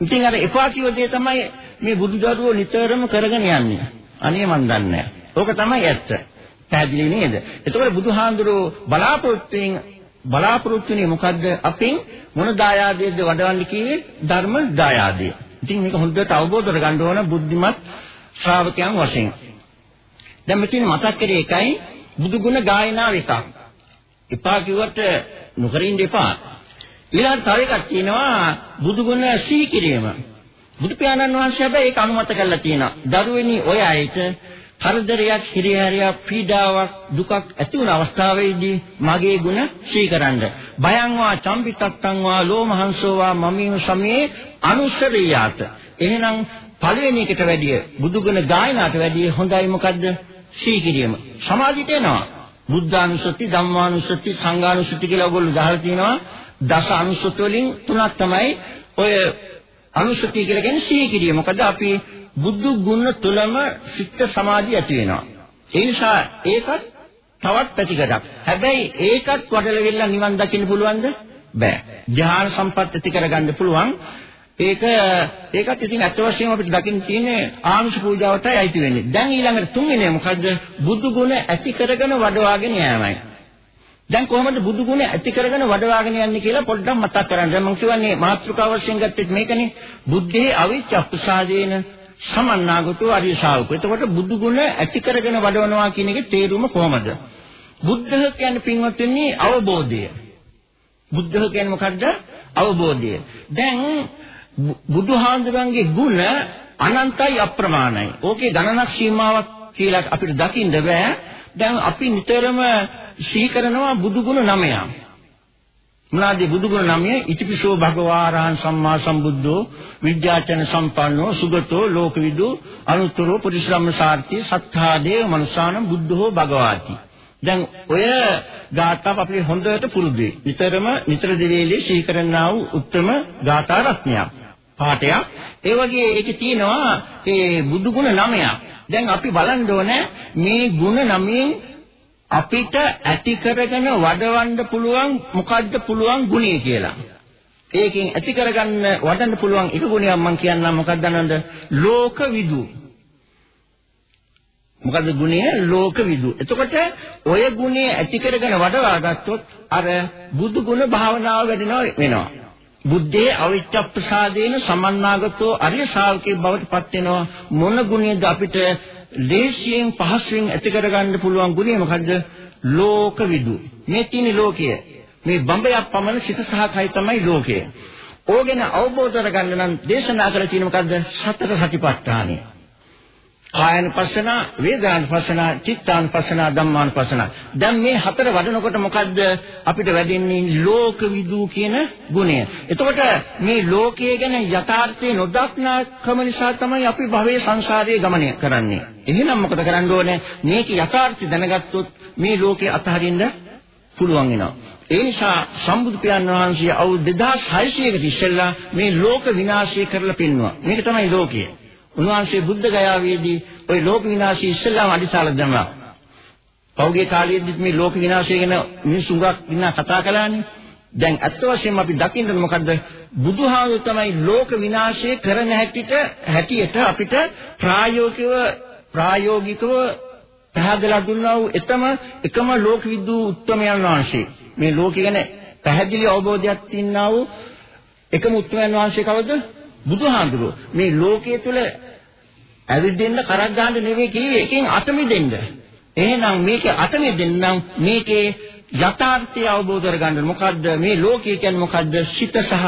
ඉතින් අර එපා කියව දේ තමයි මේ බුදුදරුවෝ නිතරම කරගෙන යන්නේ. අනේ මන් දන්නේ ඕක තමයි ඇත්ත. පැහැදිලි නේද? එතකොට බුදුහාඳුරෝ බලාපොරොත්තුෙන් බලාපොරොත්තු වෙන්නේ මොකද්ද? අපෙන් මොන දායාදයේද වඩවන්න කිව්වේ? ධර්ම දායාදය. ඉතින් මේක හොඳට අවබෝධ කරගන්න ඕන බුද්ධිමත් ශ්‍රාවකයන් වශයෙන්. දැන් මෙතන මතක් කරේ එකයි බුදු ගුණ ගායනාව එකක්. එපා කිව්වට නොකරින්න එපා. ඊළඟ තව එකක් තියෙනවා බුදු ගුණ සිහි කිරීම. බුදු පියාණන් වහන්සේ හැබැයි ඒක අනුමත කරලා තියෙනවා. දරුවෙනි ඔය අයට කරදරයක්, හිරිහැරයක්, පීඩාවක්, දුකක් ඇති වුණ අවස්ථාවේදී මගේ ගුණ සීකරන්න. බයං වා චම්පිතත්තං වා ලෝමහංසෝ වා මමීම සමේ අනුසරියාත. එහෙනම් පළවෙනි එකට වැඩිය බුදුගුණ ගායනාට වැඩිය හොඳයි මොකද්ද? සීකිරීම. සමාධියට එනවා. බුද්ධානුස්සති, ධම්මානුස්සති, සංඝානුස්සති කියලා ඔයගොල්ලෝ ගහලා තියෙනවා. දස අනුස්සති වලින් තුනක් තමයි ඔය අනුස්සති කියලා කියන්නේ සීකිරීම. මොකද අපි බුදු ගුණ තුලම සිත් සමාධිය ඇති වෙනවා. ඒ නිසා ඒකත් තවත් පැතිකඩක්. හැබැයි ඒකත් වඩලවිල්ලා නිවන් දකින්න පුළුවන්ද? බෑ. ධ්‍යාන සම්පත් ඇති කරගන්න පුළුවන්. ඒක ඒකත් ඉතින් අත් වශයෙන්ම අපිට දකින්න තියෙන්නේ ආංශ පූජාවටයි අයිති වෙන්නේ. දැන් ඊළඟට තුන්වෙනි මොකද්ද? බුදු ගුණ ඇති කරගෙන වඩවාගෙන යෑමයි. දැන් කොහොමද බුදු ගුණ ඇති කරගෙන වඩවාගෙන යන්නේ කියලා පොඩ්ඩක් මතක් කරගන්න. මම කියන්නේ මාත්‍රිකාව වශයෙන් ගත්තෙත් මේකනේ. බුද්ධේ අවිච්ඡ අප්‍රසාදේන සමන්නාගතෝ අරිය ශාවකෝ. එතකොට බුදු ගුණ ඇති කරගෙන වඩවනවා කියන එකේ තේරුම කොහොමද? බුද්ධහ කියන්නේ පින්වත්නි අවබෝධය. බුද්ධහ කියන්නේ මොකද්ද? අවබෝධය. දැන් බුදුහාඳුරන්ගේ ගුණ අනන්තයි අප්‍රමාණයි. ඕකේ ගණනක් සීමාවක් කියලා අපිට දකින්න බෑ. දැන් අපි නිතරම සිහි කරනවා බුදු ගුණ නමයක්. මොනවාද බුදුගුණ නමය ඉතිපිසෝ භගවාරහං සම්මා සම්බුද්ධෝ විද්‍යාචන සම්පන්නෝ සුගතෝ ලෝකවිදු අනුත්තරෝ පුරිශ්‍රම සාර්ථී සත්තා දේව මනුසානම් බුද්ධෝ භගවාති. දැන් ඔය ගාථාව අපි හොඳට පුරුදුයි. නිතරම නිතර දෙවේලේ සිහි කරන්නා වූ උත්තම ගාථා රත්නයක් පාඨයක්. ඒ වගේ ඒකේ තියෙනවා ඒ බුදුගුණ නමයක්. දැන් අපි බලන්න ඕනේ මේ ගුණ නමයෙන් අපිට ඇති කරගෙන වඩවන්න පුළුවන් මොකද්ද පුළුවන් ගුණය කියලා. ඒකෙන් ඇති කරගන්න වඩන්න පුළුවන් එක ගුණයක් මම කියන්නම් මොකක්ද නන්ද? ලෝකවිදු. මොකද්ද ගුණය? ලෝකවිදු. එතකොට ඔය ගුණය ඇති කරගෙන වඩවා ගත්තොත් අර බුදු ගුණ භාවනාව වැඩිනවා වෙනවා. බුද්ධේ අවිච්ඡ ප්‍රසාදේන සමන්නාගතෝ අරිය ශාවකේ බවට පත් වෙනවා මොන ගුණයද අපිට ලේසියෙන් පහසුවෙන් ඇති කරගන්න පුළුවන් ගුණය මොකද්ද? ලෝකවිදු. මේ තියෙන ලෝකය. මේ බඹයක් පමණ සිත සහ කය තමයි ලෝකය. ඕගෙන අවබෝධ කරගන්න නම් දේශනා කළ තියෙන මොකද්ද? සතර සතිපට්ඨානය. කායනුපස්සන, වේදනානුපස්සන, චිත්තානුපස්සන, ධම්මානුපස්සන. දැන් මේ හතර වඩනකොට මොකද්ද අපිට වැඩෙන්නේ ලෝකවිදු කියන ගුණය. එතකොට මේ ලෝකයේ ගැන යථාර්ථය නොදක්නාකම නිසා තමයි අපි භවයේ සංසාරයේ ගමනය කරන්නේ. එහෙනම් මොකද කරන්න ඕනේ? මේක යථාර්ථය දැනගත්තොත් මේ ලෝකේ අතහරින්න පුළුවන් වෙනවා. ඒ නිසා සම්බුදු පියාණන් වහන්සේ අවුරුදු 2600කට ඉස්සෙල්ලා මේ ලෝක විනාශය කරලා පෙන්වුවා. මේක තමයි ලෝකය. උන්වහන්සේ බුද්ධ ගයාවේදී ওই ලෝක විනාශය ඉස්සෙල්ලාම අදිසාල දැම්මා. පෞගේ කාලයේදීත් මේ ලෝක විනාශය ගැන මිනිස්සු ගොඩක් ඉන්නා කතා කළානේ. දැන් අත්ත වශයෙන්ම අපි දකින්නේ මොකද්ද? බුදුහාමුදුරු තමයි ලෝක විනාශය කරන හැටිට හැටියට අපිට ප්‍රායෝගිකව ප්‍රායෝගිකව පැහැදලා දුන්නා වූ එකම එකම ලෝක විදූ උත්තමයන් වහන්සේ. මේ ලෝකය ගැන පැහැදිලි අවබෝධයක් තියනා වූ එකම උත්තමයන් වහන්සේ කවුද? බුදුහාමුදුරුවෝ. මේ ලෝකයේ තුල ඇවිදින්න කරක් ගන්න නෙවෙයි කිව්වේ එකෙන් අත මිදෙන්න. එහෙනම් මේකේ අත මිදෙන්න නම් මේකේ යථාර්ථය අවබෝධ කරගන්න මොකද්ද මේ ලෝකය කියන්නේ මොකද්ද සිත සහ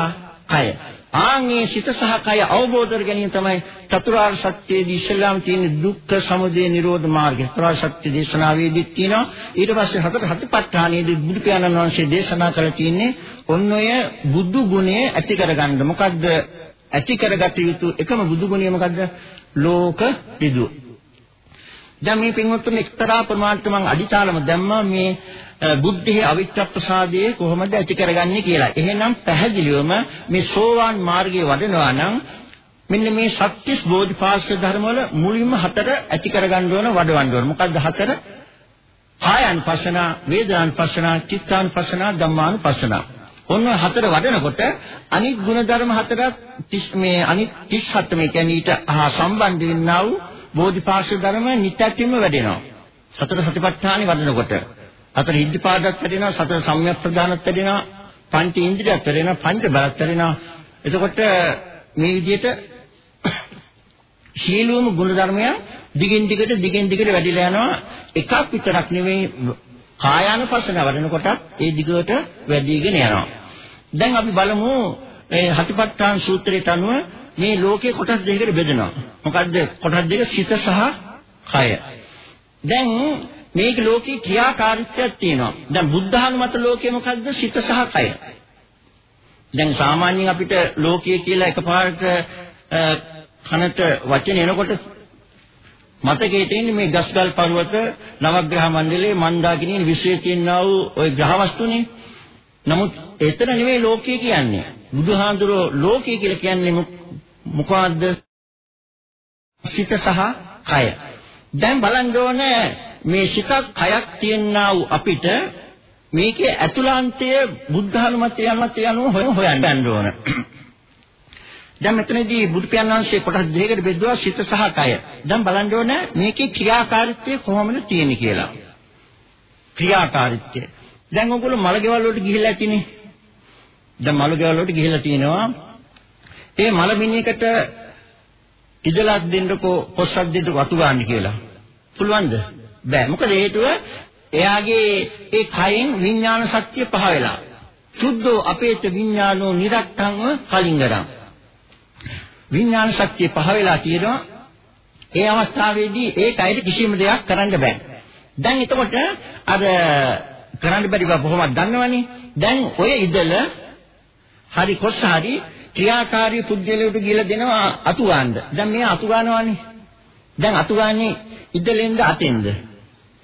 කය. ආන්ගේ සිත සහ කය අවබෝධ කර ගැනීම තමයි චතුරාර්ය සත්‍යයේදී ඉස්ලාම් තියෙන දුක්ඛ සමුදය නිරෝධ මාර්ගය. චතුරාර්ය සත්‍ය දේශනාවේදී තියෙනවා. ඊට පස්සේ හතර හතිපට්ඨානයේදී බුදු පියාණන් වහන්සේ දේශනා කළ තියෙන්නේ ඔන්න ඔය බුදු ගුණය ඇති කරගන්න. මොකද්ද ඇති කරගත යුතු එකම බුදු ගුණය මොකද්ද? ලෝක විදු. දැන් මේ පින්වත්තුන් එක්තරා ප්‍රමාණයට මම අදිතාලම දැම්මා මේ බුද්ධියේ අවිච්ඡප්පසාදයේ කොහොමද ඇති කරගන්නේ කියලා. එහෙනම් පැහැදිලිවම මේ සෝවාන් මාර්ගයේ වඩනවා නම් මෙන්න මේ සත්‍තිස් බෝධිපාක්ෂික ධර්ම වල මුලින්ම හතර ඇති කරගන්න ඕන වඩවන්න ඕන. මොකද්ද හතර? කායानुපස්සන, වේදනානුපස්සන, චිත්තානුපස්සන, ධම්මානුපස්සන. ඔන්න හතර වඩනකොට අනිත් ಗುಣධර්ම හතරක් මේ අනිත් 37 මේ කියන්නේ ඊට හා සම්බන්ධ වෙන්නා වූ බෝධිපාක්ෂික ධර්ම නිත්‍යත්වයෙන්ම වැඩෙනවා. සතර සතිපට්ඨානෙ වඩනකොට හතර ඉද්ධිපාදක් වැඩෙනවා, සතර සම්‍යක් ප්‍රදානත් වැඩෙනවා, පංච ඉන්ද්‍රියත් වැඩෙනවා, පංච බලත් වැඩෙනවා. එතකොට මේ විදිහට සීලුවම ගුණධර්මයන් දිගින් දිගට දිගින් දිගට වැඩිලා යනවා. එකක් විතරක් නෙවෙයි කායානුපස්සන වඩනකොටත් ඒ දිගට වැඩිගෙන යනවා. දැන් අපි බලමු මේ හතිපට්ඨාන සූත්‍රයට අනුව මේ ලෝකේ කොටස් දෙකකට බෙදෙනවා. මොකද්ද? කොටස් දෙක සිත සහ කය. දැන් මේක ලෝකේ ක්‍රියාකාරීත්වයක් තියෙනවා. දැන් බුද්ධානුමත ලෝකේ මොකද්ද? සිත සහ කය. දැන් සාමාන්‍යයෙන් අපිට ලෝකයේ කියලා එකපාරට කනට වචන එනකොට මතකයේ තියෙන මේ ගස්ගල් පර්වත නවග්‍රහ මණ්ඩලයේ මන්දාකිණී විශ්වයේ තියෙනා වූ ওই ග්‍රහ වස්තුනේ. නමුත් එතන නෙවෙයි ලෝකය කියන්නේ. බුදුහාඳුරෝ ලෝකය කියලා කියන්නේ මොකද්ද? සිත සහ කය. දැන් බලන්න ඕනේ මේ සිතක් කයක් තියෙනා වූ අපිට මේකේ ඇතුළාන්තය බුද්ධානුමතය යනත් යනුව හොයන්න ඕන. දැන් මෙතනදී බුදු පියාණන් වහන්සේ කොටස් දෙකකට බෙදුවා සිත සහ කය. දැන් බලන්න ඕන මේකේ ක්‍රියාකාරීත්වය කොහොමද තියෙන්නේ කියලා. ක්‍රියාකාරීත්වය. දැන් ඔයගොල්ලෝ මලගෙවල් වලට ගිහිල්ලා ඇතිනේ. දැන් මලගෙවල් වලට ගිහිල්ලා තිනවා. ඒ මල මිනිහකට ඉදලක් දෙන්නකෝ පොස්සක් දෙන්නකෝ වතු ගන්න කියලා. පුළුවන්ද? බෑ. මොකද හේතුව එයාගේ ඒ කයෙන් විඥාන ශක්තිය පහ වෙලා. සුද්ධෝ අපේත විඥානෝ නිරත්තංව කලින්ගරම්. විඥාන ශක්තිය පහ වෙලා තියෙනවා. ඒ අවස්ථාවේදී ඒ කයට කිසිම දෙයක් කරන්න බෑ. දැන් එතකොට අර කරන්න බැරි බව කොහොමද දන්නවනේ. දැන් ඔය ඉදල හරි කොස්ස හරි ක්‍රියාකාරී පුද්ගලයාට කියලා දෙනවා අතු ගන්න. දැන් මේ අතු ගන්නවනේ. දැන් අතු ගන්නේ ඉදලෙන්ද අතෙන්ද?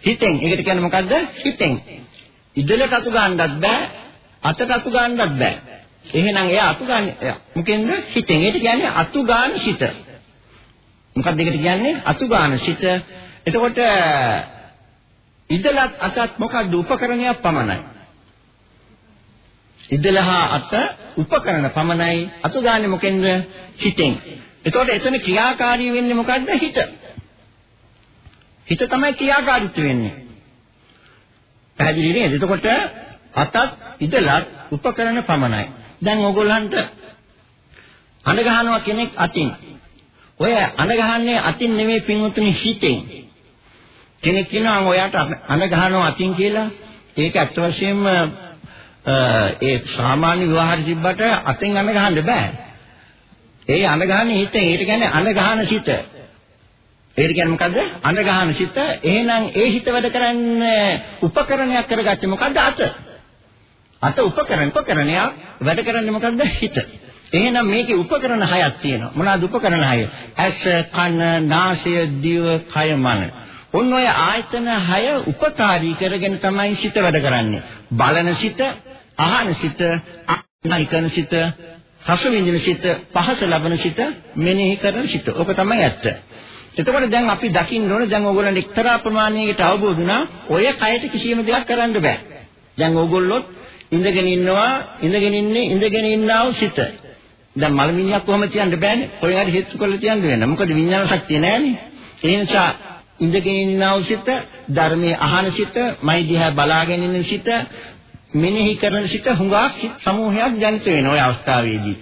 හිතෙන්. ඒකට කියන්නේ මොකද්ද? හිතෙන්. ඉදලට අතු ගන්නත් බෑ, අතට අතු ගන්නත් බෑ. එහෙනම් එයා අතු ගන්න මොකෙන්ද? හිතෙන්. ඒකට කියන්නේ අතු ගන්න සිත. මොකක්ද ඒකට කියන්නේ? අතු ගන්න සිත. එතකොට ඉදලත් අතත් මොකක්ද උපකරණයක් පමණයි. ඉදලහා අත උපකරණ පමණයි. අතු ගන්න මොකෙන්ද? හිතෙන්. එතකොට එතන ක්‍රියාකාරී වෙන්නේ මොකද්ද? හිත. හිත තමයි ක්‍රියාකාරීත්ව වෙන්නේ. පැහැදිලි නේද? එතකොට අතත් ඉදලත් උපකරණ පමණයි. දැන් ඕගොල්ලන්ට අඬ ගහනවා කෙනෙක් අතින්. ඔය අඬ ගහන්නේ අතින් නෙමෙයි පින්වතුනි හිතෙන්. කෙනෙක් කියනවා ඔයාට අඬ ගහනවා අතින් කියලා. ඒක ඇත්ත වශයෙන්ම ඒ සාමාන්‍ය විවාහය තිබ්බට අතෙන් අඬ ගහන්න බෑ. ඒ අඬ ගහන්නේ හිතෙන්. ඒකට කියන්නේ අඬ ගහන සිත. ඒකට කියන්නේ මොකද්ද? අඬ ගහන සිත. එහෙනම් ඒ හිත වැඩ කරන්නේ උපකරණයක් කරගත්තේ මොකද්ද? අත. අත උපකරණ උපකරණයක් වැඩ කරන්නේ මොකද්ද? හිත. එහෙනම් මේකේ උපකරණ හයක් තියෙනවා. මොනවාද උපකරණ හය? ඇස, කන, නාසය, දිව, කය, මන. ඔන්න ඔය ආයතන හය උපකාරී කරගෙන තමයි සිත වැඩ කරන්නේ. බලන සිත, අහන සිත, අනිකන සිත, රස විඳින සිත, පහස ලබන සිත, මෙනෙහි කරන සිත. ඔක තමයි ඇත්ත. එතකොට දැන් අපි දකින්න ඕනේ දැන් ඕගොල්ලන්ට එක්තරා ප්‍රමාණයකට අවබෝධ වුණා ඔය කයට කිසියම් දෙයක් කරන්න බෑ. දැන් ඕගොල්ලෝ ඉඳගෙන ඉන්නවා ඉඳගෙන ඉන්නේ ඉඳගෙන ඉන්නා වූ සිත. දැන් මලමිණියක් කොහොම තියන්න බෑනේ. කොහෙන් හරි හේතු කරලා තියන්න වෙන. මොකද විඥාන ශක්තිය නෑනේ. ඒ නිසා ඉඳගෙන ඉන්නා වූ සිත, ධර්මයේ අහන සිත, මයි දිහා බලාගෙන ඉන්න සිත, මෙනෙහි කරන සිත හුඟක් සිත් සමූහයක් ජනිත වෙන ওই අවස්ථාවේදී.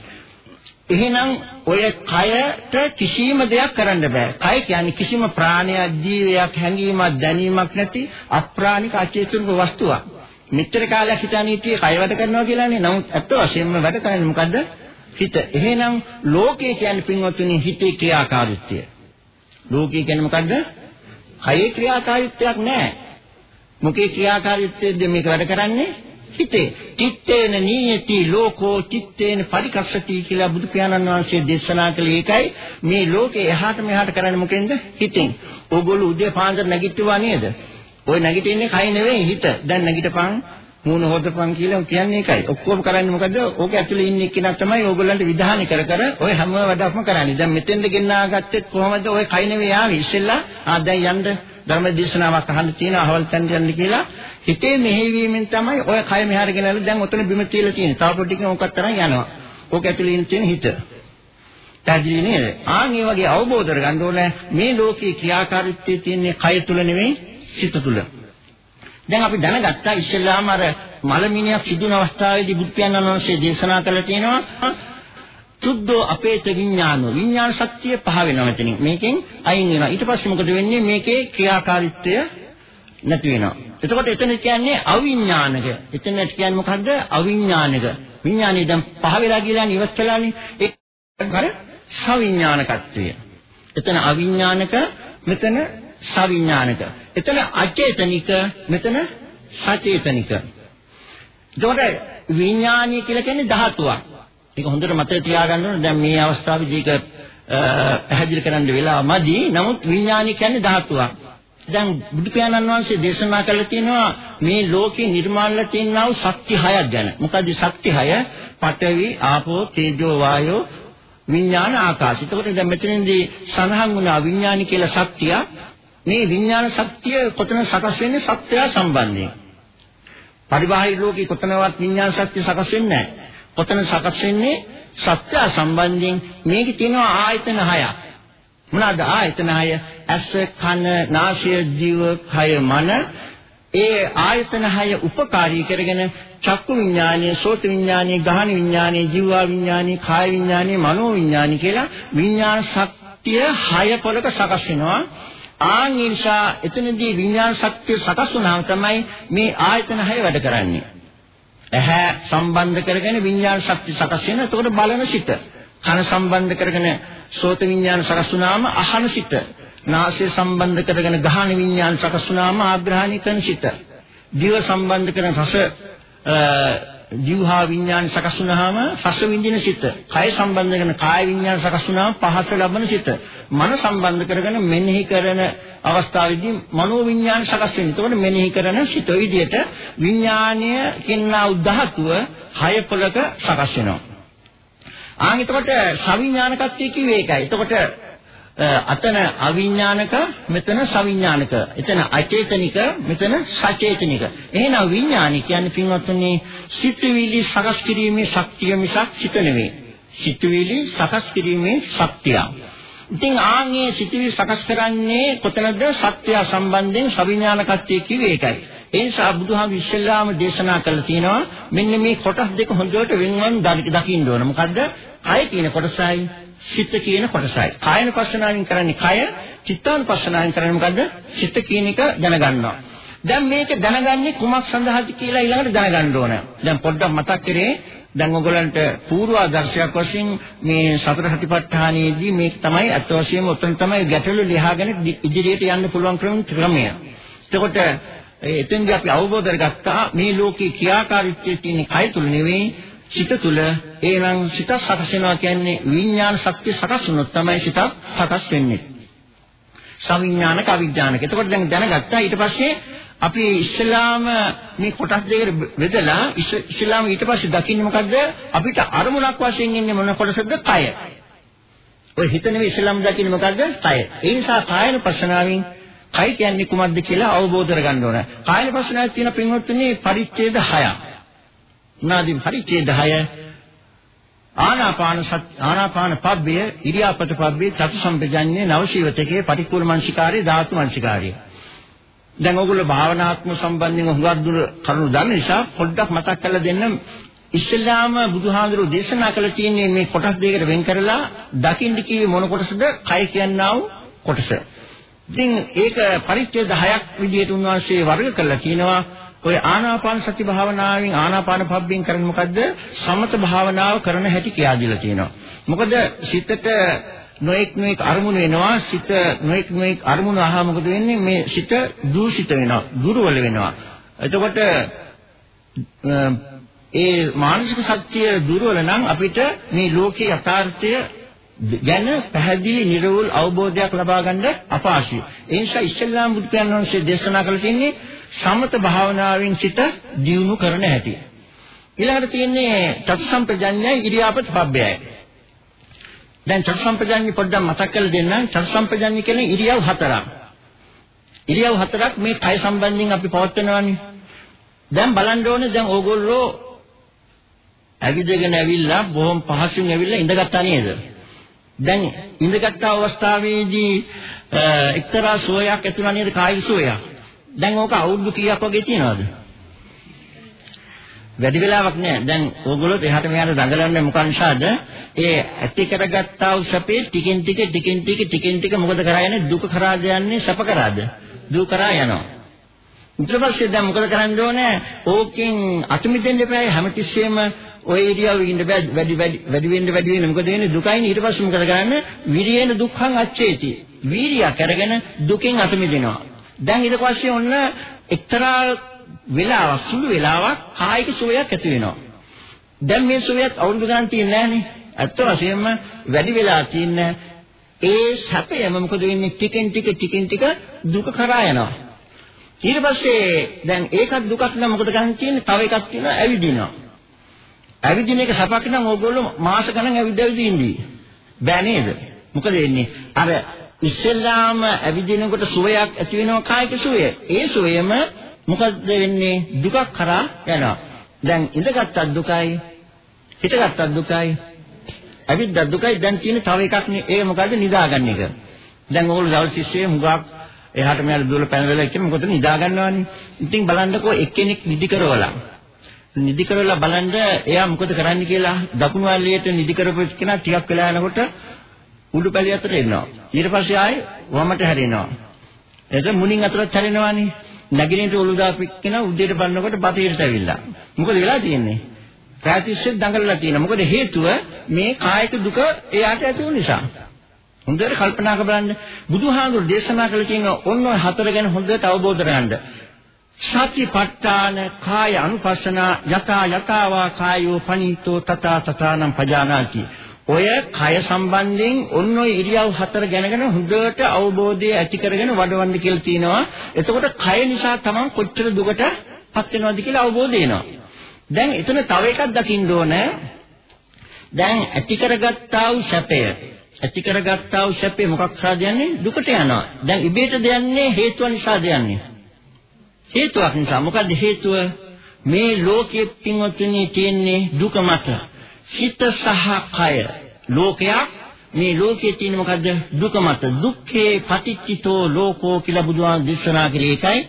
එහෙනම් ඔය කයට කිසිම දෙයක් කරන්න බෑ. කය කියන්නේ කිසිම ප්‍රාණයක්, ජීවයක්, හැඟීමක්, දැනීමක් නැති අප්‍රාණික අචේතනික වස්තුවක්. මෙච්චර කාලයක් හිතන්නේ කය වැඩ කරනවා කියලානේ. නමුත් ඇත්ත වශයෙන්ම වැඩ කරන්නේ මොකද්ද? හිත. එහෙනම් ලෝකය කියන්නේ පින්වත්නි හිතේ ක්‍රියාකාරීත්වය. ලෝකය කියන්නේ මොකද්ද? කයේ ක්‍රියාකාරීත්වයක් නැහැ. මොකේ ක්‍රියාකාරීත්වයද මේක වැඩ කරන්නේ? හිතේ. චිත්තේන නීයති ලෝකෝ චිත්තේන පරිකස්සති කියලා බුදු පියාණන් වහන්සේ දේශනා කළේ ඒකයි. මේ ලෝකේ එහාට මෙහාට කරන්නේ මොකෙන්ද? හිතෙන්. ඕගොල්ලෝ උදේ පාන්දර නැගිට්ටුවා නේද? ওই නැගිටින්නේ කය නෙවෙයි හිත. දැන් නැගිටපන් මූණ හොදපන් කියලා කියන්නේ ඒකයි. ඔක්කොම කරන්නේ මොකද? ඕක ඇතුලේ ඉන්න එක්කෙනා තමයි ඕගොල්ලන්ට විධානය කර කර ඔය හැම වැඩක්ම කරන්නේ. දැන් මෙතෙන්ද ගෙන්නා ගත්තෙත් කොහොමද? ඔය කයි නෙවෙයි ආවේ. ඉස්සෙල්ලා ආ දැන් යන්න ධර්ම දේශනාවක් අහන්න තියෙන අහවල් තැනට යන්න කියලා හිතේ මෙහෙවීමෙන් තමයි ඔය කය මෙහාට ගෙනල්ලා දැන් ඔතන බිම තියලා තියෙන්නේ. තව පොඩ්ඩකින් ඕකත් තරම් යනවා. ඕක ඇතුලේ ඉන්න තියෙන හිත. පැහැදිලි නේද? ආන් මේ වගේ අවබෝධ කරගන්න ඕනේ මේ ලෝකේ ක්‍රියාකාරීත්වයේ තියෙන්නේ කය තුල නෙවෙයි සිත තුල. දැන් අපි දැනගත්තා ඉස්සෙල්ලාම අර මලමිනියක් සිදුන අවස්ථාවේදී බුදු පියාණන් වහන්සේ දේශනා කළා තියෙනවා සුද්ධෝ අපේත විඥානෝ. විඥාන ශක්තිය පහ වෙනවා මෙතනින්. මේකෙන් අයින් වෙනවා. ඊට පස්සේ මොකද වෙන්නේ? මේකේ ක්‍රියාකාරීත්වය නැති වෙනවා. එතකොට එතන කියන්නේ අවිඥානික. එතන කියන්නේ මොකද්ද? අවිඥානික. විඥානේ දැන් පහ වෙලා කියලා ඉවත් කළානේ. ඒක අර සවිඥානිකත්වය. එතන අවිඥානික මෙතන සවිඥානික. එතන අචේතනික මෙතන සචේතනික. එතකොට විඥානීය කියලා කියන්නේ ධාතුවක්. ඒක හොඳට මතක තියාගන්න ඕනේ. දැන් මේ අවස්ථාවේදී ඒක පැහැදිලි කරන්න වෙලා මදි. නමුත් විඥානීය කියන්නේ ධාතුවක්. දැන් බුදු පියාණන් වහන්සේ දේශනා කළා තියෙනවා මේ ලෝකේ නිර්මාණලා තියෙනා වූ ශක්ති හයක් ගැන. මොකද ශක්ති හය? පඨවි, ආපෝ, තේජෝ, වායෝ, විඥාන, ආකාශ. එතකොට දැන් මෙතනදී සඳහන් වුණා විඥානි කියලා ශක්තිය මේ විඥාන ශක්තිය කොතන සකස් වෙන්නේ සත්‍යය සම්බන්ධයෙන්. පරිබාහිර ලෝකේ කොතනවත් විඥාන ශක්තිය සකස් වෙන්නේ නැහැ. කොතන සකස් වෙන්නේ සත්‍යය සම්බන්ධයෙන් මේකේ තියෙනවා ආයතන හයක්. මොනවාද ආයතන හය? ඇස, කන, නාසය, දිව, කය, මන. ඒ ආයතන හය උපකාරී කරගෙන චක්කු විඥානය, සෝත විඥානය, ගහන විඥානය, ජීවා විඥානය, කාය විඥානය, මනෝ විඥානය කියලා විඥාන ශක්තිය හය පොලක සකස් වෙනවා. ආන් නිසා එතනදී විඥාන ශක්තිය සකස් වුණාම තමයි මේ ආයතන හය වැඩ කරන්නේ. ඇහැ සම්බන්ධ කරගෙන විඥාන ශක්තිය සකස් වෙනවා. එතකොට බලන සිත. කන සම්බන්ධ කරගෙන සෝත විඥාන සකස් වුණාම අහන සිත. නාසය සම්බන්ධ කරගෙන ගහන විඥාන සකස් වුණාම ආග්‍රහණය කරන සිත. දිව සම්බන්ධ කරන රස ජීවහා විඥාන සකස් වුනහම රස විඳින සිත. කය සම්බන්ධ කරන කාය විඥාන සකස් වුනහම පහස ලබන සිත. මන සම්බන්ධ කරගෙන මෙනෙහි කරන අවස්ථාවේදී මනෝ විඥාන සකස් වෙනවා. එතකොට මෙනෙහි කරන සිත විදියට විඥානය කියනා උද්ධහතුව හය පොලක සකස් වෙනවා. ආන් එතකොට සවිඥානිකත්වයේ කිව්වේ ඒකයි. එතකොට අතන අවිඥානික මෙතන සවිඥානික. එතන අචේතනික මෙතන සචේතනික. එහෙනම් විඥානි කියන්නේ පින්වත්නි සිතුවිලි සකස් කිරීමේ ශක්තිය මිසක් සිත නෙවෙයි. සිතුවිලි සකස් කිරීමේ ශක්තිය. ඉතින් ආන්ගේ සිතුවිලි සකස් කරන්නේ කොතනද? සත්‍ය සම්බන්ධයෙන් සවිඥානිකත්වයේ කිව්වේ ඒකයි. ඒ නිසා බුදුහාම ඉස්සෙල්ලාම දේශනා කළා තියෙනවා මෙන්න මේ කොටස් දෙක හොඳට වෙනවන් දකින්න ඕන. මොකද්ද? කය කියන කොටසයි. සිත කියන කොටසයි. කායන පස්සනාවෙන් කරන්නේ කය, චිත්තානුපස්සනාවෙන් කරන්නේ මොකද්ද? සිත කියන එක දැනගන්නවා. දැන් මේක දැනගන්නේ කුමක් සඳහාද කියලා ඊළඟට දැනගන්න ඕන. දැන් පොඩ්ඩක් මතක් කරේ දැන් ඔයගලන්ට පූර්වාදර්ශයක් වශයෙන් මේ සතර සතිපට්ඨානයේදී මේක තමයි අත් වශයෙන්ම උතන තමයි ගැටලු ලියාගෙන ඉදිරියට යන්න පුළුවන් ක්‍රමය. එතකොට එතෙන්දී අපි අවබෝධ කරගත්තා මේ ලෝකේ ක්‍රියාකාරීත්වයේ තියෙන කය තුල නෙවෙයි සිත තුල ඒනම් සිත සකස් වෙනවා කියන්නේ විඥාන ශක්තිය සකස් වුණොත් තමයි සිත සකස් වෙන්නේ. සවිඥානික අවිඥානික. එතකොට දැන් දැනගත්තා ඊට පස්සේ අපි ඉස්ලාම මේ කොටස් දෙකට බෙදලා ඉස්ලාම ඊට පස්සේ දකින්නේ මොකද්ද? අපිට අරමුණක් වශයෙන් ඉන්නේ මොන කොටසද? කය. ඔය හිත නෙවෙයි ඉස්ලාම දකින්නේ මොකද්ද? කය. ඒ නිසා කායන පස්සනාවෙන් කය කියන්නේ කුමක්ද කියලා අවබෝධ කරගන්න ඕන. කායන පස්සනාවේ තියෙන පින්වත්නි පරිච්ඡේද 6ක්. උනාදී පරිච්ඡේද 6 ආනාපාන සත් ආනාපාන පබ්බය ඉරියාපත පබ්බේ චතු සම්පජඤ්ඤේ නවශීවතකේ පටික්කුල මනසිකාරේ ධාතු මනසිකාරේ දැන් ඕගොල්ලෝ භාවනාත්මක සම්බන්ධයෙන් හුඟක් දුර කරුණු දන්න නිසා පොඩ්ඩක් මතක් කරලා දෙන්න ඉස්ලාම බුදුහාඳුරෝ දේශනා කළ තියෙන්නේ මේ කොටස් දෙකකට වෙන් කරලා දකින්න කිව්වේ මොන කොටසද? කය කියනවා කොටස. ඉතින් ඒක පරිච්ඡේද 10ක් විදිහට උන්වහන්සේ වර්ග කරලා කියනවා ඔය ආනාපාන සති භාවනාවෙන් ආනාපාන පබ්බෙන් කරන්නේ මොකද්ද? සමත භාවනාව කරන හැටි කියලා දීලා තියෙනවා. මොකද සිතට නොඑක් නොඑක් අරමුණු එනවා සිත නොඑක් නොඑක් අරමුණු අහා මොකද වෙන්නේ මේ සිත දූෂිත වෙනවා දුර්වල වෙනවා එතකොට ඒ මානසික ශක්තිය දුර්වල නම් අපිට මේ ලෝකේ යථාර්ථය ගැන පැහැදිලි නිර්වෘල් අවබෝධයක් ලබා ගන්න අපහසුයි. ඒ නිසා ඉස්ලාම් බුදු වහන්සේ දේශනා කළ තියෙන්නේ සමත භාවනාවෙන් සිත දියුණු කරන හැටි. ඊළඟට තියෙන්නේ චතුසම්පජඤ්ඤය ඉරියාපත පබ්බයයි. දැන් චතුසම්පජාඤ්ඤ පොඩ්ඩක් මතක් කරලා දෙන්නම්. චතුසම්පජාඤ්ඤ කියන්නේ ඉරියව් හතරක්. ඉරියව් හතරක් මේ කය සම්බන්ධයෙන් අපි පවත්වනවානේ. දැන් බලන්න ඕනේ දැන් ඕගොල්ලෝ ඇවිදගෙන ඇවිල්ලා බොහොම පහසුවෙන් ඇවිල්ලා ඉඳගත්තා නේද? දැන් ඉඳගත් අවස්ථාවේදී එක්තරා සෝයක් ඇති වුණා නේද කායික සෝයක්. දැන් ඕක අවුරුදු කීයක් වගේ තියෙනවද? වැඩි වෙලාවක් නෑ. දැන් ඕගොල්ලෝ එහාට මෙහාට දඟලන්නේ මොකක් නිසාද? ඒ ඇති කරගත්තා වූ සැපේ ටිකෙන් ටික ටිකෙන් ටික ටිකෙන් ටික මොකද කරා යන්නේ? දුක කරාද යන්නේ? සැප කරාද? දුක කරා යනවා. ඊට පස්සේ දැන් මොකද කරන්න ඕනේ? ඕකෙන් අතුමිදෙන්න එපා හැමතිස්සෙම ඔය ඉරියව්වෙ ඉන්න බෑ වැඩි වැඩි වැඩි වෙන්න වැඩි වෙන්න මොකද වෙන්නේ දුකයිනේ ඊට පස්සේ මොකද කරන්නේ විරියේන දුක්ඛං අච්චේති වීරියක් අරගෙන දුකෙන් අත මිදෙනවා දැන් ඊට පස්සේ ඔන්න එක්තරා වෙලාවක් සුළු වෙලාවක් කායික සුවයක් ඇති වෙනවා. දැන් මේ සුවයක් අවුරුදු ගණන් තියෙන්නේ නැහනේ. ඇත්ත වශයෙන්ම වැඩි වෙලා තියෙන ඒ සැපයම මොකද වෙන්නේ ටිකෙන් ටික ටිකෙන් ටික දුක කරා යනවා. ඊට පස්සේ දැන් ඒකත් දුකක් නම් මොකද ගන්න තියෙන්නේ? තව එකක් තියෙනවා ඇවිදිනවා. ඇවිදින එක සපක් නම් ඕගොල්ලෝ මාස ගණන් ඇවිද ඇවිද ඉඳී. බෑ නේද? මොකද වෙන්නේ? අර ඉස්සෙල්ලාම ඇවිදිනකොට සුවයක් ඇති වෙනවා කායික සුවය. ඒ සුවයම මොකද වෙන්නේ දුකක් කරා යනවා. දැන් ඉඳගත්තත් දුකයි, හිටගත්තත් දුකයි, ඇවිද්දත් දුකයි. දැන් තියෙන තව එකක් නේ ඒ මොකද්ද නිදාගන්න එක. දැන් ඕගොල්ලෝ දවස් 30 හුඟක් එහාට මෙහාට දුවලා පැනලා ඉන්නේ මොකද නිදා ගන්නවානේ. ඉතින් බලන්නකෝ එක්කෙනෙක් නිදි කරවලා. නිදි කරවලා බලන්න එයා මොකද කරන්නේ කියලා දකුණු ඇල්ලියට නිදි කරපු කෙනා ටිකක් වෙලා යනකොට උඩු පැලිය අතට එනවා. ඊට පස්සේ ආයේ වමට හැරෙනවා. එතකොට මුණින් අතට හැරෙනවානේ. නැගිනිට ඔලු දාපික්කන උදේට බලනකොට බතේට ඇවිල්ලා. මොකද වෙලා තියෙන්නේ? ප්‍රාතිශ්‍ය දඟලලා තියෙනවා. මොකද හේතුව මේ කායික දුක එයාට ඇති වුන නිසා. හොඳට කල්පනා කරලා බලන්න බුදුහාමුදුරු දේශනා කළ තියෙන ඔන්න ඔය හතර ගැන හොඳට අවබෝධ කරගන්න. සතිපට්ඨාන කාය අනුපස්සනා යතා යතාවා කායෝ පනීතෝ තථා තථානම් පජානාති ඔය කය සම්බන්ධයෙන් ඔන්න ඔය ඉරියව් හතර ගැනගෙන හොඳට අවබෝධය ඇති කරගෙන වඩවන්න කියලා තියෙනවා. එතකොට කය නිසා තමන් කොච්චර දුකට පත් වෙනවද කියලා අවබෝධ වෙනවා. දැන් එතන තව එකක් දකින්න ඕනේ. දැන් ඇති කරගත්තා වූ සැපය ඇති කරගත්තා වූ සැපේ මොකක් හරහාද යන්නේ දුකට යනවා. දැන් ඉබේට දෙන්නේ හේතුව නිසාද යන්නේ. හේතුවක් නිසා. මොකද්ද හේතුව? මේ ලෝකයේ පින්වත්නි තියෙන්නේ දුක මත. හිත සහ කය ලෝකයක් මේ ලෝකයේ තියෙන මොකද්ද දුක මත දුක්ඛේ පටිච්චිතෝ ලෝකෝ කියලා බුදුහාම දේශනා කළේ ඒකයි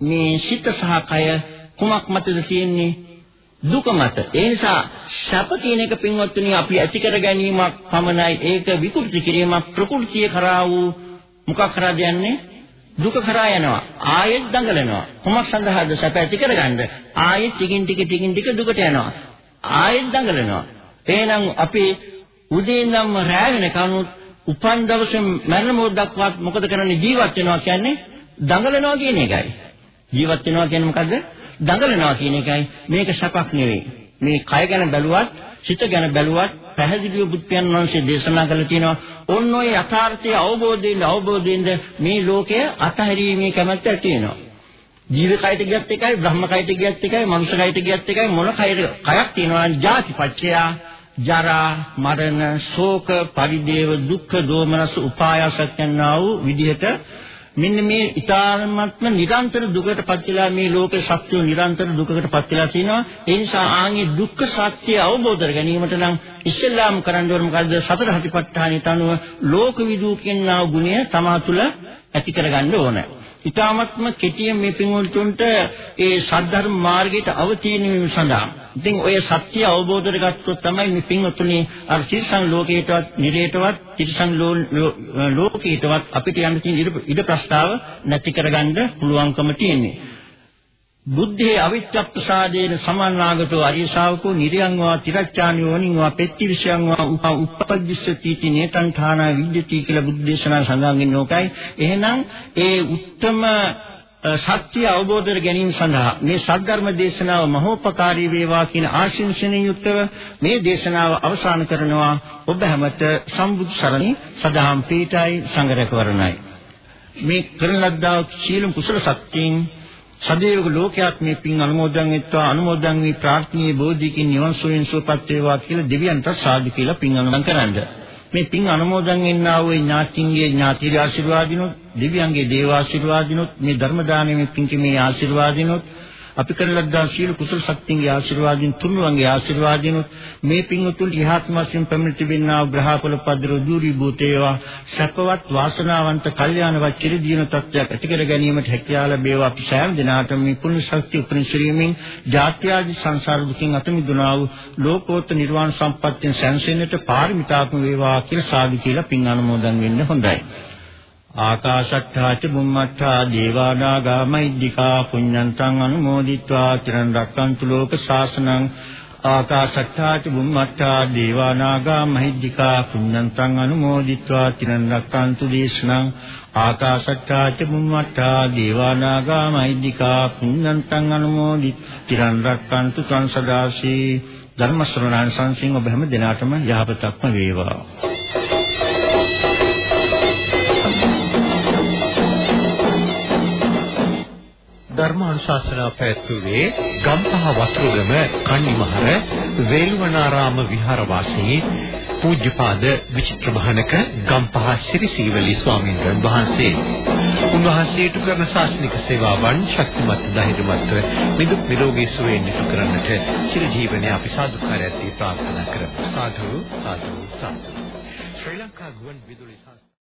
මේ සිත සහ කය කුමක් මතද තියෙන්නේ දුක මත ඒ නිසා සැප කියන එක පින්වත්නි අපි ඇති කර ගැනීමක් පමණයි ඒක විකෘති කිරීමක් ප්‍රകൃතිය කරා වූ මොකක් කරාද යන්නේ දුක කරා යනවා. ආයෙත් දඟලනවා. කොමක් සඳහාද සැප ඇති කරගන්න? ආයෙත් ටිකින් ටික ටිකින් ටික දුකට යනවා. ආයෙත් දඟලනවා. එහෙනම් අපි උදේ ඉඳන්ම රැ වෙනකන් උපන් දවසේ මරණ මොහොත දක්වාත් මොකද කරන්නේ ජීවත් වෙනවා කියන්නේ දඟලනවා කියන එකයි. ජීවත් වෙනවා කියන්නේ මොකද්ද? දඟලනවා කියන එකයි. මේක සැපක් නෙවෙයි. මේ කය ගැන බැලුවත්, සිත ගැන බැලුවත් පැහැදිලිව බුද්ධයන් වහන්සේ දේශනා කළා තියෙනවා. ඔන්න ඔය යථාර්ථය අවබෝධයෙන් අවබෝධයෙන්ද මේ ලෝකය අතහැරීමේ කැමැත්ත ඇති වෙනවා. ජීවකයට ගියත් එකයි, බ්‍රහ්මකයට ගියත් එකයි, මනුෂ්‍යකයට ගියත් එකයි මොන කයද කයක් තියෙනවා නම් ජාතිපච්චය ජරා මරණ ශෝක පරිදේව දුක්ඛ දෝමනස උපායාස යනා වූ විදිහට මෙන්න මේ ඊ타ත්ම නිරන්තර දුකටපත් වෙලා මේ ලෝකේ සත්‍යෝ නිරන්තර දුකකටපත් වෙලා තිනවා. ඒ නිසා ආන්ගේ දුක්ඛ සත්‍ය අවබෝධ කර ගැනීමට නම් ඉස්ලාම් කරන්න ඕන මොකද්ද? සතර හතිපට්ඨානෙට අනුව ලෝක විදූ කියනා ගුණය තමා තුළ ඇති කරගන්න ඕනේ. ඊ타ත්ම කෙටියෙන් මේ පින්වලුන්ට ඒ සද්ධර්ම මාර්ගයට අවතීන වීම සඳහා ඉතින් ඔය සත්‍ය අවබෝධ කරගත්තොත් තමයි මේ පින්වතුනි අර තිරසන් ලෝකයටවත් නිරේතවත් තිරසන් ලෝකයටවත් අපිට යන්න තියෙන ඉඩ ප්‍රස්තාව නැති කරගන්න පුළුවන්කම තියෙන්නේ බුද්ධේ අවිච්ඡප්පසාදේන සමන්නාගතෝ අරිය ශාවකෝ නිර්යංවා තිරච්ඡානියෝනින්වා පෙත්තිවිෂයන්වා උපපද්දිස්සති इति නේතං ථානා විද්‍යති කියලා බුද්ධ දේශනා සඳහන් වෙන්නේ ඕකයි. එහෙනම් ඒ උත්තම සත්‍ය අවබෝධ කර ගැනීම සඳහා මේ සද්ධර්ම දේශනාව මහෝපකාරී වේවා කියන ආශිංසනීය යුක්තව මේ දේශනාව අවසන් කරනවා ඔබ හැමත සම්බුදු සරණි සදාම් පීඨයි සංගරකවරණයි. මේ කරන ලද්දා සීලම් කුසල සත්‍යයෙන් සදේවක ලෝකයක් මේ පින් අනුමෝදන් වෙත්වා අනුමෝදන් වී ප්‍රාර්ථනීය බෝධිකින් නිවන් සුවෙන් සුවපත් වේවා කියලා දෙවියන්ට සාදු කියලා පින් අනුමෝදන් කරන්න. මේ පින් අනුමෝදන් වෙන්නා වූ ඥාතින්ගේ ඥාතිගේ ආශිර්වාදිනොත් දෙවියන්ගේ දේව ආශිර්වාදිනොත් මේ ධර්ම දානයේ පින්කේ මේ ආශිර්වාදිනොත් අපි කරලද්දා සීල කුසල ශක්තියගේ ආශිර්වාදින් තුන්වන්ගේ ආශිර්වාදින් මේ පින්වතුන් ඉහාත්මයෙන් පැමිණ තිබෙනා ග්‍රහපල පද්‍ර දුරි භූතේවා සපවත් වාසනාවන්ත කල්යාණවත් චිර දින තත්ත්වයක් ඇති කර ගැනීමට හැකියාව ලැබේවා. අපි සෑම දිනාටම මේ පුණ්‍ය ශක්තිය උපනිශ්‍රීමෙන් ජාත්‍යාදි සංසාර දුකින් අත මිදුණා වූ ලෝකෝත්තර නිර්වාණ සම්පත්තියෙන් සැනසෙන්නට පාරමිතාත්ම වේවා කියලා සාදු කියලා පින් අනුමෝදන් වෙන්න හොඳයි. ආකාශට්ඨාච බුම්මට්ඨා දේවානාගා මහිද්దికා පුඤ්ඤන්තං අනුමෝදිත්වා චිරන් රැක්කන්තු ලෝක ශාසනං ආකාශට්ඨාච බුම්මට්ඨා දේවානාගා මහිද්దికා පුඤ්ඤන්තං අනුමෝදිත්වා චිරන් රැක්කන්තු දේශනං ආකාශට්ඨාච බුම්මට්ඨා දේවානාගා මහිද්దికා පුඤ්ඤන්තං අනුමෝදිත් චිරන් රැක්කන්තු සං සදාසී ධර්ම ශ්‍රවණාන් සංසිං ඔබ හැම දිනාටම යහපතක්ම වේවා. ධර්මානුශාසනා පැවැත්වුවේ ගම්පහ වතුරුගම කන්නිමහර වේළුවනාරාම විහාරවාසී පූජ්‍යපාද විචිත්‍රමහනක ගම්පහ ශ්‍රී ස්වාමීන් වහන්සේ. උන්වහන්සේට කරන ශාසනික සේවාවන් ශක්තිමත් ධෛර්යමත්ව මිදුක් නිරෝගී සුවයෙන් නිතු කරන්නට චිර ජීවනයේ අපි සාදුකාරයත් ප්‍රාර්ථනා කරමු. සාදු සාදු සාදු. ශ්‍රී ලංකා ගුවන් විදුලි